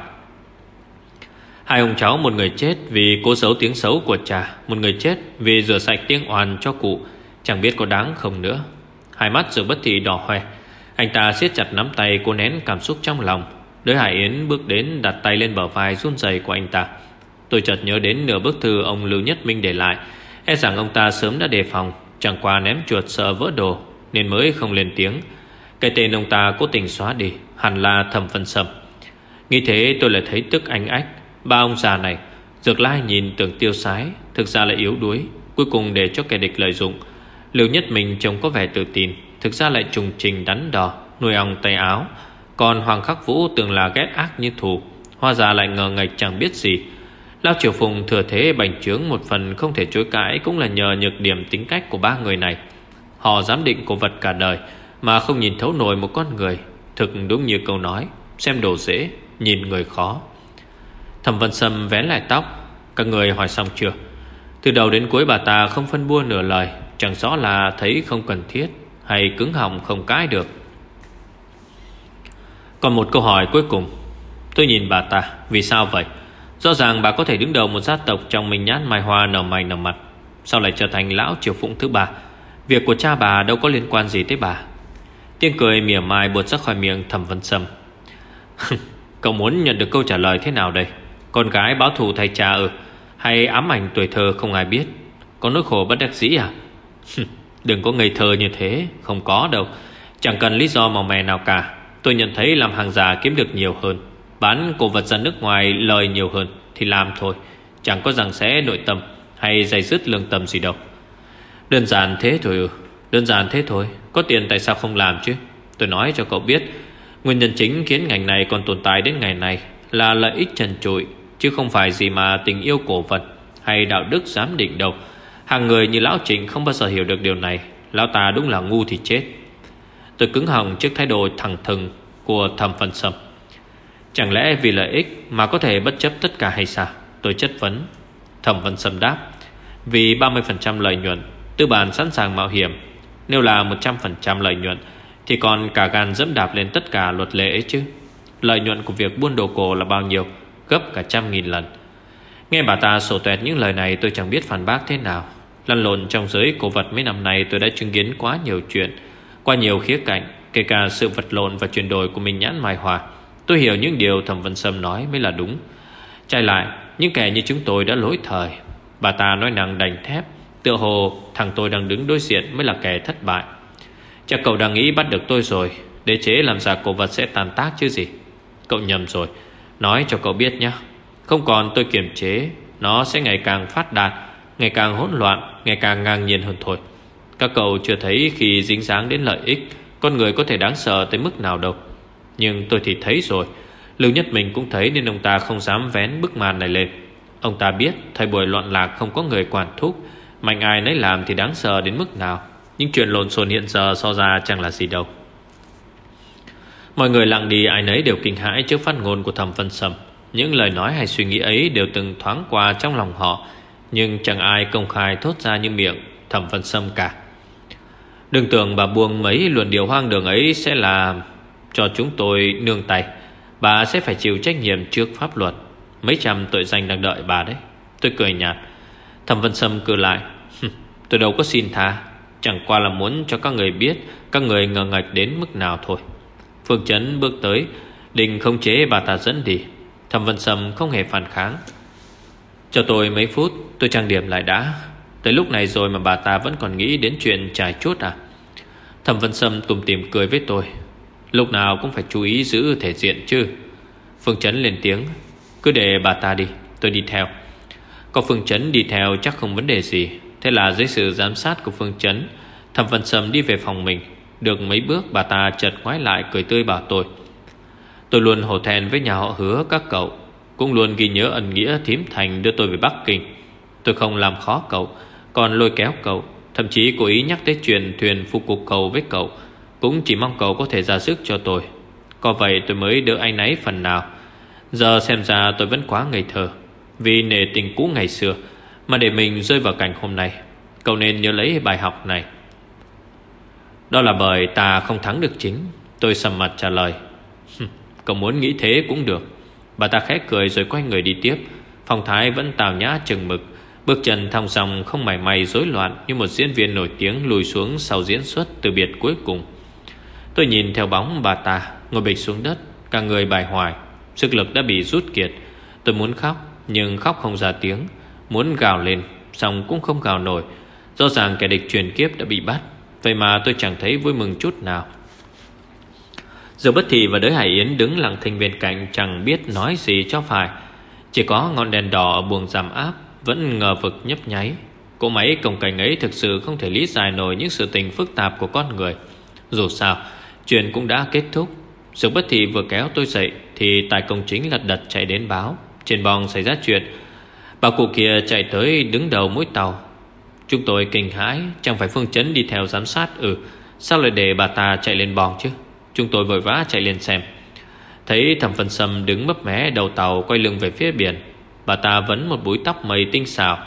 Hai ông cháu, một người chết vì cố xấu tiếng xấu của cha, Một người chết vì rửa sạch tiếng oan cho cụ, Chẳng biết có đáng không nữa. Hai mắt giờ bất thị đỏ hoe, Anh ta siết chặt nắm tay cố nén cảm xúc trong lòng. Đới Hải Yến bước đến đặt tay lên bờ vai run rẩy của anh ta. Tôi chợt nhớ đến nửa bức thư ông Lưu Nhất Minh để lại E rằng ông ta sớm đã đề phòng. Chẳng qua ném chuột sợ vỡ đồ, Nên mới không lên tiếng. Cái tên ông ta cố tình xóa đi, Hẳn là thầm phân sầm. Nghĩ thế tôi lại thấy tức anh ách. Ba ông già này, Dược lai nhìn tưởng tiêu sái, Thực ra lại yếu đuối, Cuối cùng để cho kẻ địch lợi dụng. Lưu nhất mình trông có vẻ tự tin, Thực ra lại trùng trình đắn đỏ Nuôi ong tay áo. Còn Hoàng Khắc Vũ tưởng là ghét ác như thù Hoa già lại ngờ ngạch chẳng biết gì. Lao Triều Phùng thừa thế bành trướng Một phần không thể chối cãi Cũng là nhờ nhược điểm tính cách của ba người này. Họ dám định cổ vật cả đời Mà không nhìn thấu nổi một con người Thực đúng như câu nói Xem đồ dễ, nhìn người khó. Thẩm Vân Sâm vén lại tóc Các người hỏi xong chưa? Từ đầu đến cuối bà ta không phân bua nửa lời Chẳng rõ là thấy không cần thiết Hay cứng họng không cãi được. Còn một câu hỏi cuối cùng Tôi nhìn bà ta Vì sao vậy? Rõ ràng bà có thể đứng đầu một gia tộc Trong mình nhát, mai hoa, nở mày, nở mặt Sao lại trở thành lão triều phụng thứ ba. Việc của cha bà đâu có liên quan gì tới bà. Tiếng cười mỉa mai buột ra khỏi miệng thẩm vân sâm. (laughs) Cậu muốn nhận được câu trả lời thế nào đây? Con gái báo thù thay cha ư? Hay ám ảnh tuổi thơ không ai biết? Có nỗi khổ bất đắc dĩ à? (laughs) Đừng có ngây thơ như thế, Không có đâu. Chẳng cần lý do màu mè nào cả. Tôi nhận thấy làm hàng giả kiếm được nhiều hơn. Bán cổ vật ra nước ngoài lời nhiều hơn Thì làm thôi, Chẳng có rằng sẽ nội tâm Hay dày dứt lương tâm gì đâu. Đơn giản thế thôi ừ Đơn giản thế thôi, Có tiền tại sao không làm chứ? Tôi nói cho cậu biết, Nguyên nhân chính khiến ngành này còn tồn tại đến ngày này Là lợi ích trần trụi, Chứ không phải gì mà tình yêu cổ vật Hay đạo đức giám định đâu. Hàng người như Lão Trịnh không bao giờ hiểu được điều này, Lão ta đúng là ngu thì chết. Tôi cứng họng trước thái độ thẳng thừng Của thẩm phân sâm. Chẳng lẽ vì lợi ích Mà có thể bất chấp tất cả hay sao? Tôi chất vấn. Thẩm Vân Sâm đáp. Vì 30% lợi nhuận, Tư bản sẵn sàng mạo hiểm. Nếu là 100% lợi nhuận, Thì còn cả gan dẫm đạp lên tất cả luật lệ ấy chứ. Lợi nhuận của việc buôn đồ cổ là bao nhiêu? Gấp cả trăm nghìn lần. Nghe bà ta sổ tuẹt những lời này, tôi chẳng biết phản bác thế nào. Lăn lộn trong giới cổ vật mấy năm nay, tôi đã chứng kiến quá nhiều chuyện, Qua nhiều khía cạnh, Kể cả sự vật lộn và chuyển đổi của mình nhãn mai hòa Tôi hiểu những điều Thẩm Vân Sâm nói mới là đúng. Trái lại, Những kẻ như chúng tôi đã lỗi thời. Bà ta nói năng đành thép, Tựa hồ thằng tôi đang đứng đối diện mới là kẻ thất bại. Chắc cậu đang nghĩ bắt được tôi rồi Đế chế làm giả cổ vật sẽ tàn tác chứ gì? Cậu nhầm rồi, Nói cho cậu biết nhé Không còn tôi kiềm chế, Nó sẽ ngày càng phát đạt, Ngày càng hỗn loạn, Ngày càng ngang nhiên hơn thôi. Các cậu chưa thấy khi dính dáng đến lợi ích, Con người có thể đáng sợ tới mức nào đâu. Nhưng tôi thì thấy rồi. Lưu Nhất mình cũng thấy nên ông ta không dám vén bức màn này lên. Ông ta biết thời buổi loạn lạc không có người quản thúc, Mạnh ai nấy làm thì đáng sợ đến mức nào. Những chuyện lộn xộn hiện giờ so ra chẳng là gì đâu. Mọi người lặng đi, ai nấy đều kinh hãi trước phát ngôn của thẩm phân sầm. Những lời nói hay suy nghĩ ấy đều từng thoáng qua trong lòng họ, Nhưng chẳng ai công khai thốt ra như miệng thẩm phân sâm cả. Đừng tưởng bà buông mấy luận điều hoang đường ấy sẽ là cho chúng tôi nương tay. Bà sẽ phải chịu trách nhiệm trước pháp luật. Mấy trăm tội danh đang đợi bà đấy. Tôi cười nhạt. Thẩm Vân Sâm cười lại. Tôi đâu có xin tha. Chẳng qua là muốn cho các người biết Các người ngờ ngạch đến mức nào thôi. Phương Trấn bước tới đình không chế bà ta dẫn đi. Thẩm Vân Sâm không hề phản kháng. Cho tôi mấy phút, Tôi trang điểm lại đã. Tới lúc này rồi mà bà ta vẫn còn nghĩ đến chuyện trải chốt à? Thẩm Vân Sâm tùm tìm cười với tôi. Lúc nào cũng phải chú ý giữ thể diện chứ. Phương Trấn lên tiếng, Cứ để bà ta đi, Tôi đi theo. Có Phương Trấn đi theo chắc không vấn đề gì. Thế là dưới sự giám sát của Phương Trấn Thẩm Văn Sâm đi về phòng mình. Được mấy bước, bà ta chợt ngoái lại cười tươi bảo tôi Tôi luôn hổ thẹn với nhà họ hứa các cậu, Cũng luôn ghi nhớ ẩn nghĩa thím thành đưa tôi về Bắc Kinh. Tôi không làm khó cậu, Còn lôi kéo cậu, Thậm chí cố ý nhắc tới chuyện thuyền phục cục cầu với cậu cũng chỉ mong cậu có thể ra sức cho tôi. Có vậy tôi mới đỡ anh ấy phần nào. Giờ xem ra tôi vẫn quá ngây thơ, Vì nề tình cũ ngày xưa Mà để mình rơi vào cảnh hôm nay. Cậu nên nhớ lấy bài học này. Đó là bởi ta không thắng được chính, Tôi sầm mặt trả lời. Cậu muốn nghĩ thế cũng được. Bà ta khẽ cười rồi quay người đi tiếp. Phong thái vẫn tào nhã chừng mực. Bước chân thong dòng không mảy may rối loạn Như một diễn viên nổi tiếng lùi xuống Sau diễn xuất từ biệt cuối cùng. Tôi nhìn theo bóng bà ta, Ngồi bịch xuống đất, Cả người bài hoài. Sức lực đã bị rút kiệt. Tôi muốn khóc, nhưng khóc không ra tiếng. Muốn gào lên Xong cũng không gào nổi. Rõ ràng kẻ địch truyền kiếp đã bị bắt, Vậy mà tôi chẳng thấy vui mừng chút nào. Giờ bất thị và đới Hải Yến đứng lặng thinh bên cạnh Chẳng biết nói gì cho phải. Chỉ có ngọn đèn đỏ ở buồng giảm áp Vẫn ngờ vực nhấp nháy. Cỗ máy cổng cảnh ấy thực sự không thể lý giải nổi Những sự tình phức tạp của con người. Dù sao Chuyện cũng đã kết thúc. Sự bất thị vừa kéo tôi dậy Thì tài công chính lật đật chạy đến báo. Trên bong xảy ra chuyện. Bà cụ kia chạy tới đứng đầu mũi tàu. Chúng tôi kinh hãi, Chẳng phải Phương Chấn đi theo giám sát Ừ Sao lại để bà ta chạy lên bong chứ? Chúng tôi vội vã chạy lên xem. Thấy thẩm phần sâm đứng mấp mé đầu tàu Quay lưng về phía biển. Bà ta vẫn một búi tóc mây tinh xảo.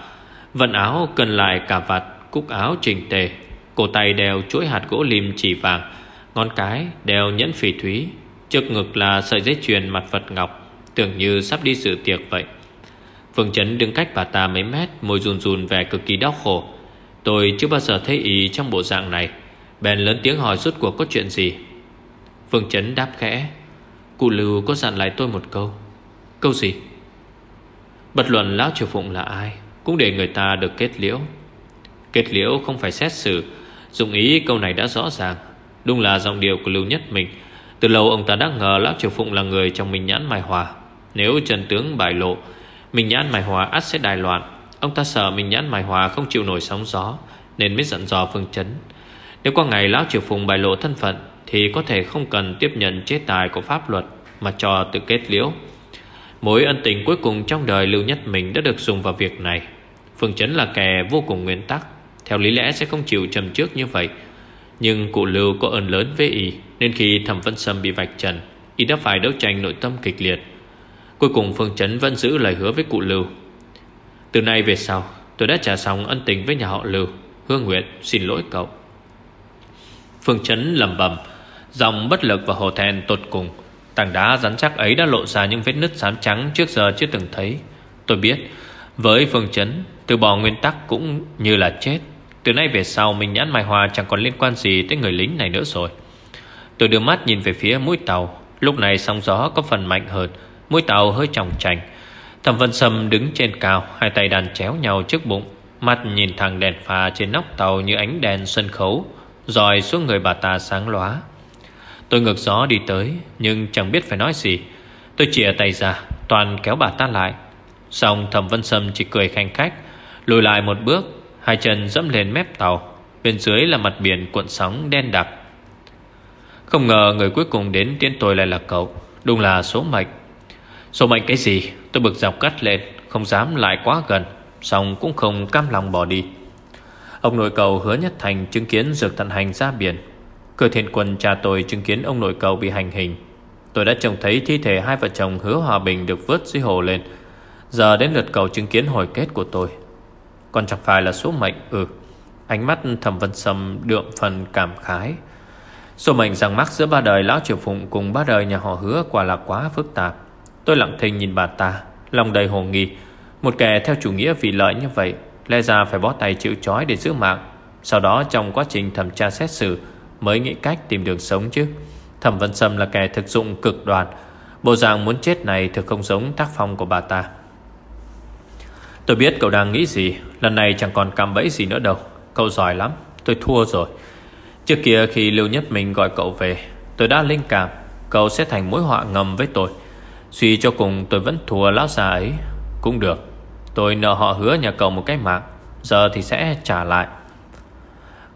Vận áo, cần lại cả vạt, Cúc áo trình tề. Cổ tay đeo chuỗi hạt gỗ lim chỉ vàng. Ngón cái đeo nhẫn phỉ thúy, Trước ngực là sợi dây chuyền mặt Phật ngọc, Tưởng như sắp đi sự tiệc vậy. Phương Trấn đứng cách bà ta mấy mét, Môi run run vẻ cực kỳ đau khổ. Tôi chưa bao giờ thấy ý trong bộ dạng này. Bèn lớn tiếng hỏi suốt cuộc có chuyện gì. Phương Trấn đáp khẽ, Cụ Lưu có dặn lại tôi một câu. Câu gì? Bất luận Lão Triều Phụng là ai Cũng để người ta được kết liễu. Kết liễu không phải xét xử, Dụng ý câu này đã rõ ràng. Đúng là giọng điệu của Lưu Nhất mình Từ lâu ông ta đã ngờ Lão Triều Phụng là người trong Minh Nhãn Mai Hòa. Nếu Trần Tướng bại lộ, Minh Nhãn Mai Hòa ắt sẽ đài loạn. Ông ta sợ Minh Nhãn Mai Hòa không chịu nổi sóng gió, Nên mới dặn dò Phương Chấn. Nếu qua ngày Lão Triều Phụng bại lộ thân phận, Thì có thể không cần tiếp nhận chế tài của pháp luật Mà cho tự kết liễu. Mối ân tình cuối cùng trong đời Lưu Nhất mình đã được dùng vào việc này. Phương Chấn là kẻ vô cùng nguyên tắc. Theo lý lẽ sẽ không chịu trầm trước như vậy. Nhưng cụ Lưu có ơn lớn với y, Nên khi thẩm Vân Sâm bị vạch trần, Y đã phải đấu tranh nội tâm kịch liệt. Cuối cùng Phương Chấn vẫn giữ lời hứa với cụ Lưu. Từ nay về sau, Tôi đã trả xong ân tình với nhà họ Lưu Hương Nguyệt xin lỗi cậu. Phương Chấn lầm bầm Dòng bất lực và hồ thẹn tột cùng. Tảng đá rắn chắc ấy đã lộ ra những vết nứt xám trắng trước giờ chưa từng thấy. Tôi biết, Với phương chấn, Từ bỏ nguyên tắc cũng như là chết. Từ nay về sau Minh nhãn Mai Hoa chẳng còn liên quan gì tới người lính này nữa rồi. Tôi đưa mắt nhìn về phía mũi tàu. Lúc này sóng gió có phần mạnh hơn. Mũi tàu hơi trọng trành Thẩm Vân Sâm đứng trên cao, Hai tay đàn chéo nhau trước bụng. Mắt nhìn thẳng đèn pha trên nóc tàu Như ánh đèn sân khấu, Rồi xuống người bà ta sáng lóa. Tôi ngược gió đi tới, Nhưng chẳng biết phải nói gì. Tôi chìa tay ra, Toàn kéo bà ta lại. Xong, thẩm vân sâm chỉ cười khanh khách, Lùi lại một bước Hai chân dẫm lên mép tàu, Bên dưới là mặt biển cuộn sóng đen đặc. Không ngờ người cuối cùng đến tiến tôi lại là cậu, Đúng là số mệnh. Số mệnh cái gì? Tôi bực dọc cắt lên, Không dám lại quá gần Xong cũng không cam lòng bỏ đi. Ông nội cầu hứa nhất thành chứng kiến dược tận hành ra biển. Cửa thiện quân cha tôi chứng kiến ông nội cầu bị hành hình. Tôi đã trông thấy thi thể hai vợ chồng hứa hòa bình được vớt dưới hồ lên. Giờ đến lượt cầu chứng kiến hồi kết của tôi. Còn chẳng phải là số mệnh Ừ. Ánh mắt thầm vân sâm đượm phần cảm khái. Số mệnh rằng mắc giữa ba đời Lão Triều Phụng cùng ba đời nhà họ hứa quả là quá phức tạp. Tôi lặng thinh nhìn bà ta, Lòng đầy hồ nghi. Một kẻ theo chủ nghĩa vì lợi như vậy, Lẽ ra phải bó tay chịu trói để giữ mạng. Sau đó trong quá trình thẩm tra xét xử, Mới nghĩ cách tìm đường sống chứ. Thẩm Vân Sâm là kẻ thực dụng cực đoan. Bộ dạng muốn chết này thực không giống tác phong của bà ta. Tôi biết cậu đang nghĩ gì. Lần này chẳng còn cam bẫy gì nữa đâu. Cậu giỏi lắm. Tôi thua rồi. Trước kia khi Lưu Nhất Minh gọi cậu về, Tôi đã linh cảm. Cậu sẽ thành mối họa ngầm với tôi. Suy cho cùng, tôi vẫn thua lão già ấy. Cũng được. Tôi nợ họ hứa nhà cậu một cái mạng. Giờ thì sẽ trả lại.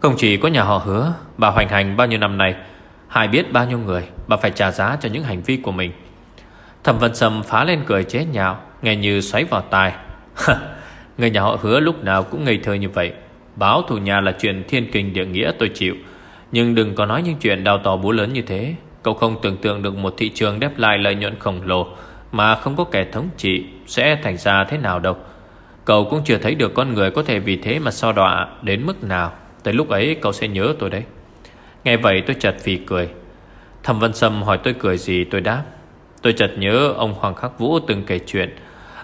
Không chỉ có nhà họ hứa, Bà hoành hành bao nhiêu năm nay. Hai biết bao nhiêu người, Bà phải trả giá cho những hành vi của mình. Thẩm Vân Sâm phá lên cười chế nhạo, Nghe như xoáy vào tai. Người nhà họ hứa lúc nào cũng ngây thơ như vậy. Báo thù nhà là chuyện thiên kinh địa nghĩa, tôi chịu. Nhưng đừng có nói những chuyện đào tò búa lớn như thế. Cậu không tưởng tượng được một thị trường đép lại lợi nhuận khổng lồ Mà không có kẻ thống trị Sẽ thành ra thế nào đâu. Cậu cũng chưa thấy được con người có thể vì thế mà so đọa đến mức nào. Tới lúc ấy cậu sẽ nhớ tôi đấy. Nghe vậy tôi chật phì cười. Thẩm Vân Sâm hỏi tôi cười gì, tôi đáp. Tôi chợt nhớ ông Hoàng Khắc Vũ từng kể chuyện.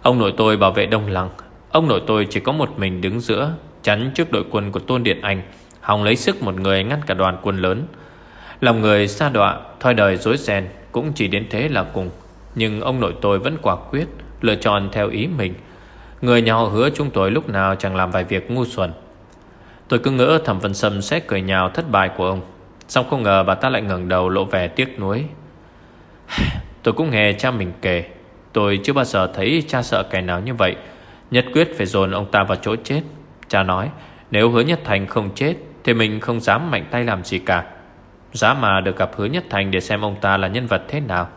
Ông nội tôi bảo vệ Đông Lăng. Ông nội tôi chỉ có một mình đứng giữa, Chắn trước đội quân của Tôn Điện Anh, Hòng lấy sức một người ngăn cả đoàn quân lớn. Lòng người xa đọa, Thoi đời dối ren, Cũng chỉ đến thế là cùng. Nhưng ông nội tôi vẫn quả quyết, Lựa chọn theo ý mình. Người nhà họ hứa chúng tôi lúc nào chẳng làm vài việc ngu xuẩn. Tôi cứ ngỡ Thẩm Vân Sâm sẽ cười nhào thất bại của ông. Xong không ngờ bà ta lại ngẩng đầu lộ vẻ tiếc nuối. (sighs) Tôi cũng nghe cha mình kể. Tôi chưa bao giờ thấy cha sợ kẻ nào như vậy. Nhất quyết phải dồn ông ta vào chỗ chết. Cha nói, Nếu hứa nhất thành không chết, Thì mình không dám mạnh tay làm gì cả. Giá mà được gặp hứa nhất thành Để xem ông ta là nhân vật thế nào.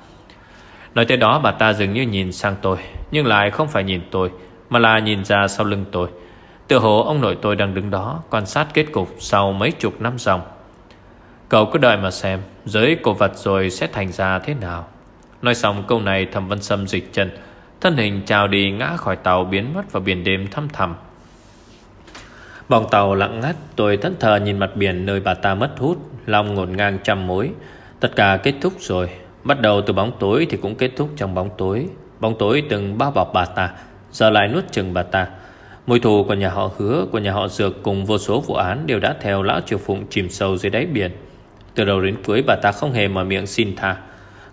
Nói tới đó, bà ta dường như nhìn sang tôi, Nhưng lại không phải nhìn tôi, Mà là nhìn ra sau lưng tôi. Tự hồ ông nội tôi đang đứng đó, Quan sát kết cục sau mấy chục năm dòng. Cậu cứ đợi mà xem, Giới cổ vật rồi sẽ thành ra thế nào. Nói xong câu này thẩm văn sâm dịch chân. Thân hình trào đi ngã khỏi tàu Biến mất vào biển đêm thăm thẳm. Bong tàu lặng ngắt, Tôi thẫn thờ nhìn mặt biển nơi bà ta mất hút, Lòng ngổn ngang trăm mối. Tất cả kết thúc rồi. Bắt đầu từ bóng tối thì cũng kết thúc trong bóng tối. Bóng tối từng bao bọc bà ta, Giờ lại nuốt chừng bà ta. Mùi thù của nhà họ hứa, Của nhà họ dược cùng vô số vụ án Đều đã theo lão triều phụng chìm sâu dưới đáy biển. Từ đầu đến cuối bà ta không hề mở miệng xin tha.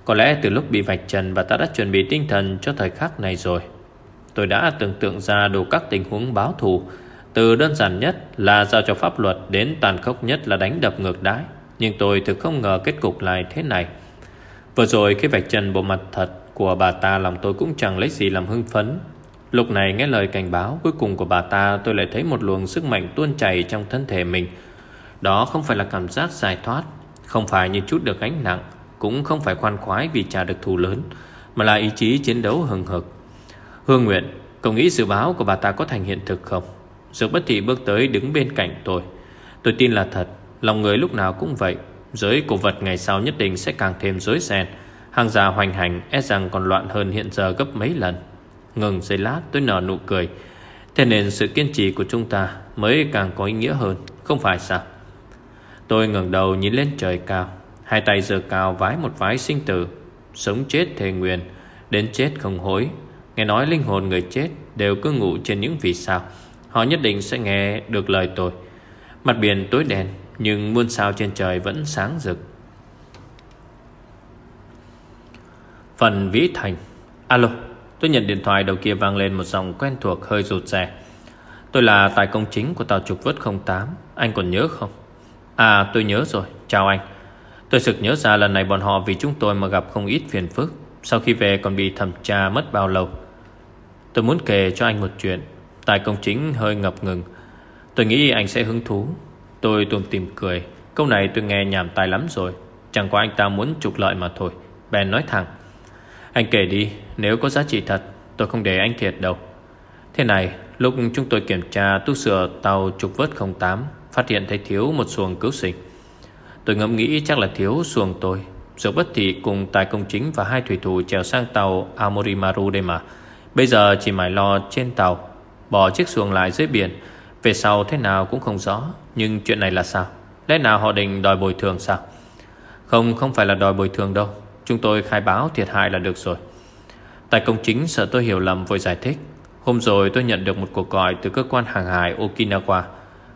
Có lẽ từ lúc bị vạch trần Bà ta đã chuẩn bị tinh thần cho thời khắc này rồi. Tôi đã tưởng tượng ra đủ các tình huống báo thù, Từ đơn giản nhất là giao cho pháp luật Đến tàn khốc nhất là đánh đập ngược đái Nhưng tôi thực không ngờ kết cục lại thế này. Vừa rồi khi vạch trần bộ mặt thật Của bà ta lòng tôi cũng chẳng lấy gì làm hưng phấn. Lúc này nghe lời cảnh báo cuối cùng của bà ta, Tôi lại thấy một luồng sức mạnh tuôn chảy trong thân thể mình. Đó không phải là cảm giác giải thoát, Không phải như chút được gánh nặng cũng không phải khoan khoái vì trả được thù lớn, Mà là ý chí chiến đấu hừng hực. Hương Nguyện, Cậu nghĩ dự báo của bà ta có thành hiện thực không? Dược bất thị bước tới đứng bên cạnh tôi. Tôi tin là thật, Lòng người lúc nào cũng vậy. Giới cổ vật ngày sau nhất định sẽ càng thêm rối ren. Hàng già hoành hành e rằng còn loạn hơn hiện giờ gấp mấy lần. Ngừng giây lát, tôi nở nụ cười. Thế nên sự kiên trì của chúng ta Mới càng có ý nghĩa hơn, Không phải sao? Tôi ngẩng đầu nhìn lên trời cao. Hai tay giơ cao vái một vái sinh tử, Sống chết thề nguyện Đến chết không hối. Nghe nói linh hồn người chết Đều cứ ngủ trên những vì sao. Họ nhất định sẽ nghe được lời tôi. Mặt biển tối đen, Nhưng muôn sao trên trời vẫn sáng rực. Phần Vĩ Thành. Alo, Tôi nhận điện thoại đầu kia vang lên một giọng quen thuộc hơi rụt rè. Tôi là tài công chính của tàu trục vớt 08 Anh còn nhớ không? À tôi nhớ rồi. Chào anh. Tôi sực nhớ ra lần này bọn họ vì chúng tôi mà gặp không ít phiền phức. Sau khi về còn bị thẩm tra mất bao lâu. Tôi muốn kể cho anh một chuyện. Tài công chính hơi ngập ngừng. Tôi nghĩ anh sẽ hứng thú. Tôi tuôn tìm cười. Câu này tôi nghe nhảm tai lắm rồi. Chẳng qua anh ta muốn trục lợi mà thôi. Ben nói thẳng. Anh kể đi, Nếu có giá trị thật, Tôi không để anh thiệt đâu. Thế này, Lúc chúng tôi kiểm tra tu sửa tàu trục vớt 08 Phát hiện thấy thiếu một xuồng cứu sinh. Tôi ngẫm nghĩ chắc là thiếu xuồng tôi. Rồi bất thị cùng tài công chính Và hai thủy thủ trèo sang tàu Amorimaru đây mà. Bây giờ chỉ mải lo trên tàu, Bỏ chiếc xuồng lại dưới biển. Về sau thế nào cũng không rõ, Nhưng chuyện này là sao? Lẽ nào họ định đòi bồi thường sao? Không không phải là đòi bồi thường đâu. Chúng tôi khai báo thiệt hại là được rồi. Tài công chính sợ tôi hiểu lầm vội giải thích. Hôm rồi tôi nhận được một cuộc gọi Từ cơ quan hàng hải Okinawa.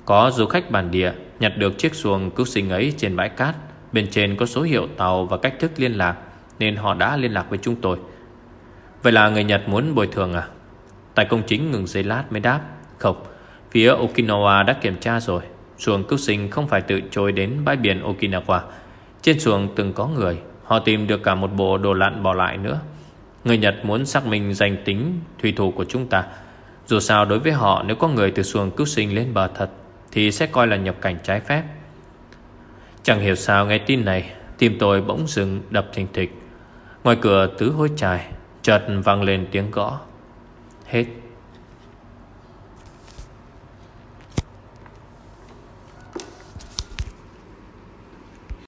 Có du khách bản địa Nhặt được chiếc xuồng cứu sinh ấy trên bãi cát. Bên trên có số hiệu tàu và cách thức liên lạc, Nên họ đã liên lạc với chúng tôi. Vậy là người Nhật muốn bồi thường à? Tài công chính ngừng giây lát mới đáp, Không, Phía Okinawa đã kiểm tra rồi. Xuồng cứu sinh không phải tự trôi đến bãi biển Okinawa. Trên xuồng từng có người, Họ tìm được cả một bộ đồ lặn bỏ lại nữa. Người Nhật muốn xác minh danh tính, thủy thủ của chúng ta. Dù sao đối với họ, Nếu có người từ xuồng cứu sinh lên bờ thật thì sẽ coi là nhập cảnh trái phép. Chẳng hiểu sao nghe tin này, Tim tôi bỗng dừng đập thình thịch. Ngoài cửa tứ hối trài Chợt vang lên tiếng gõ. Hết.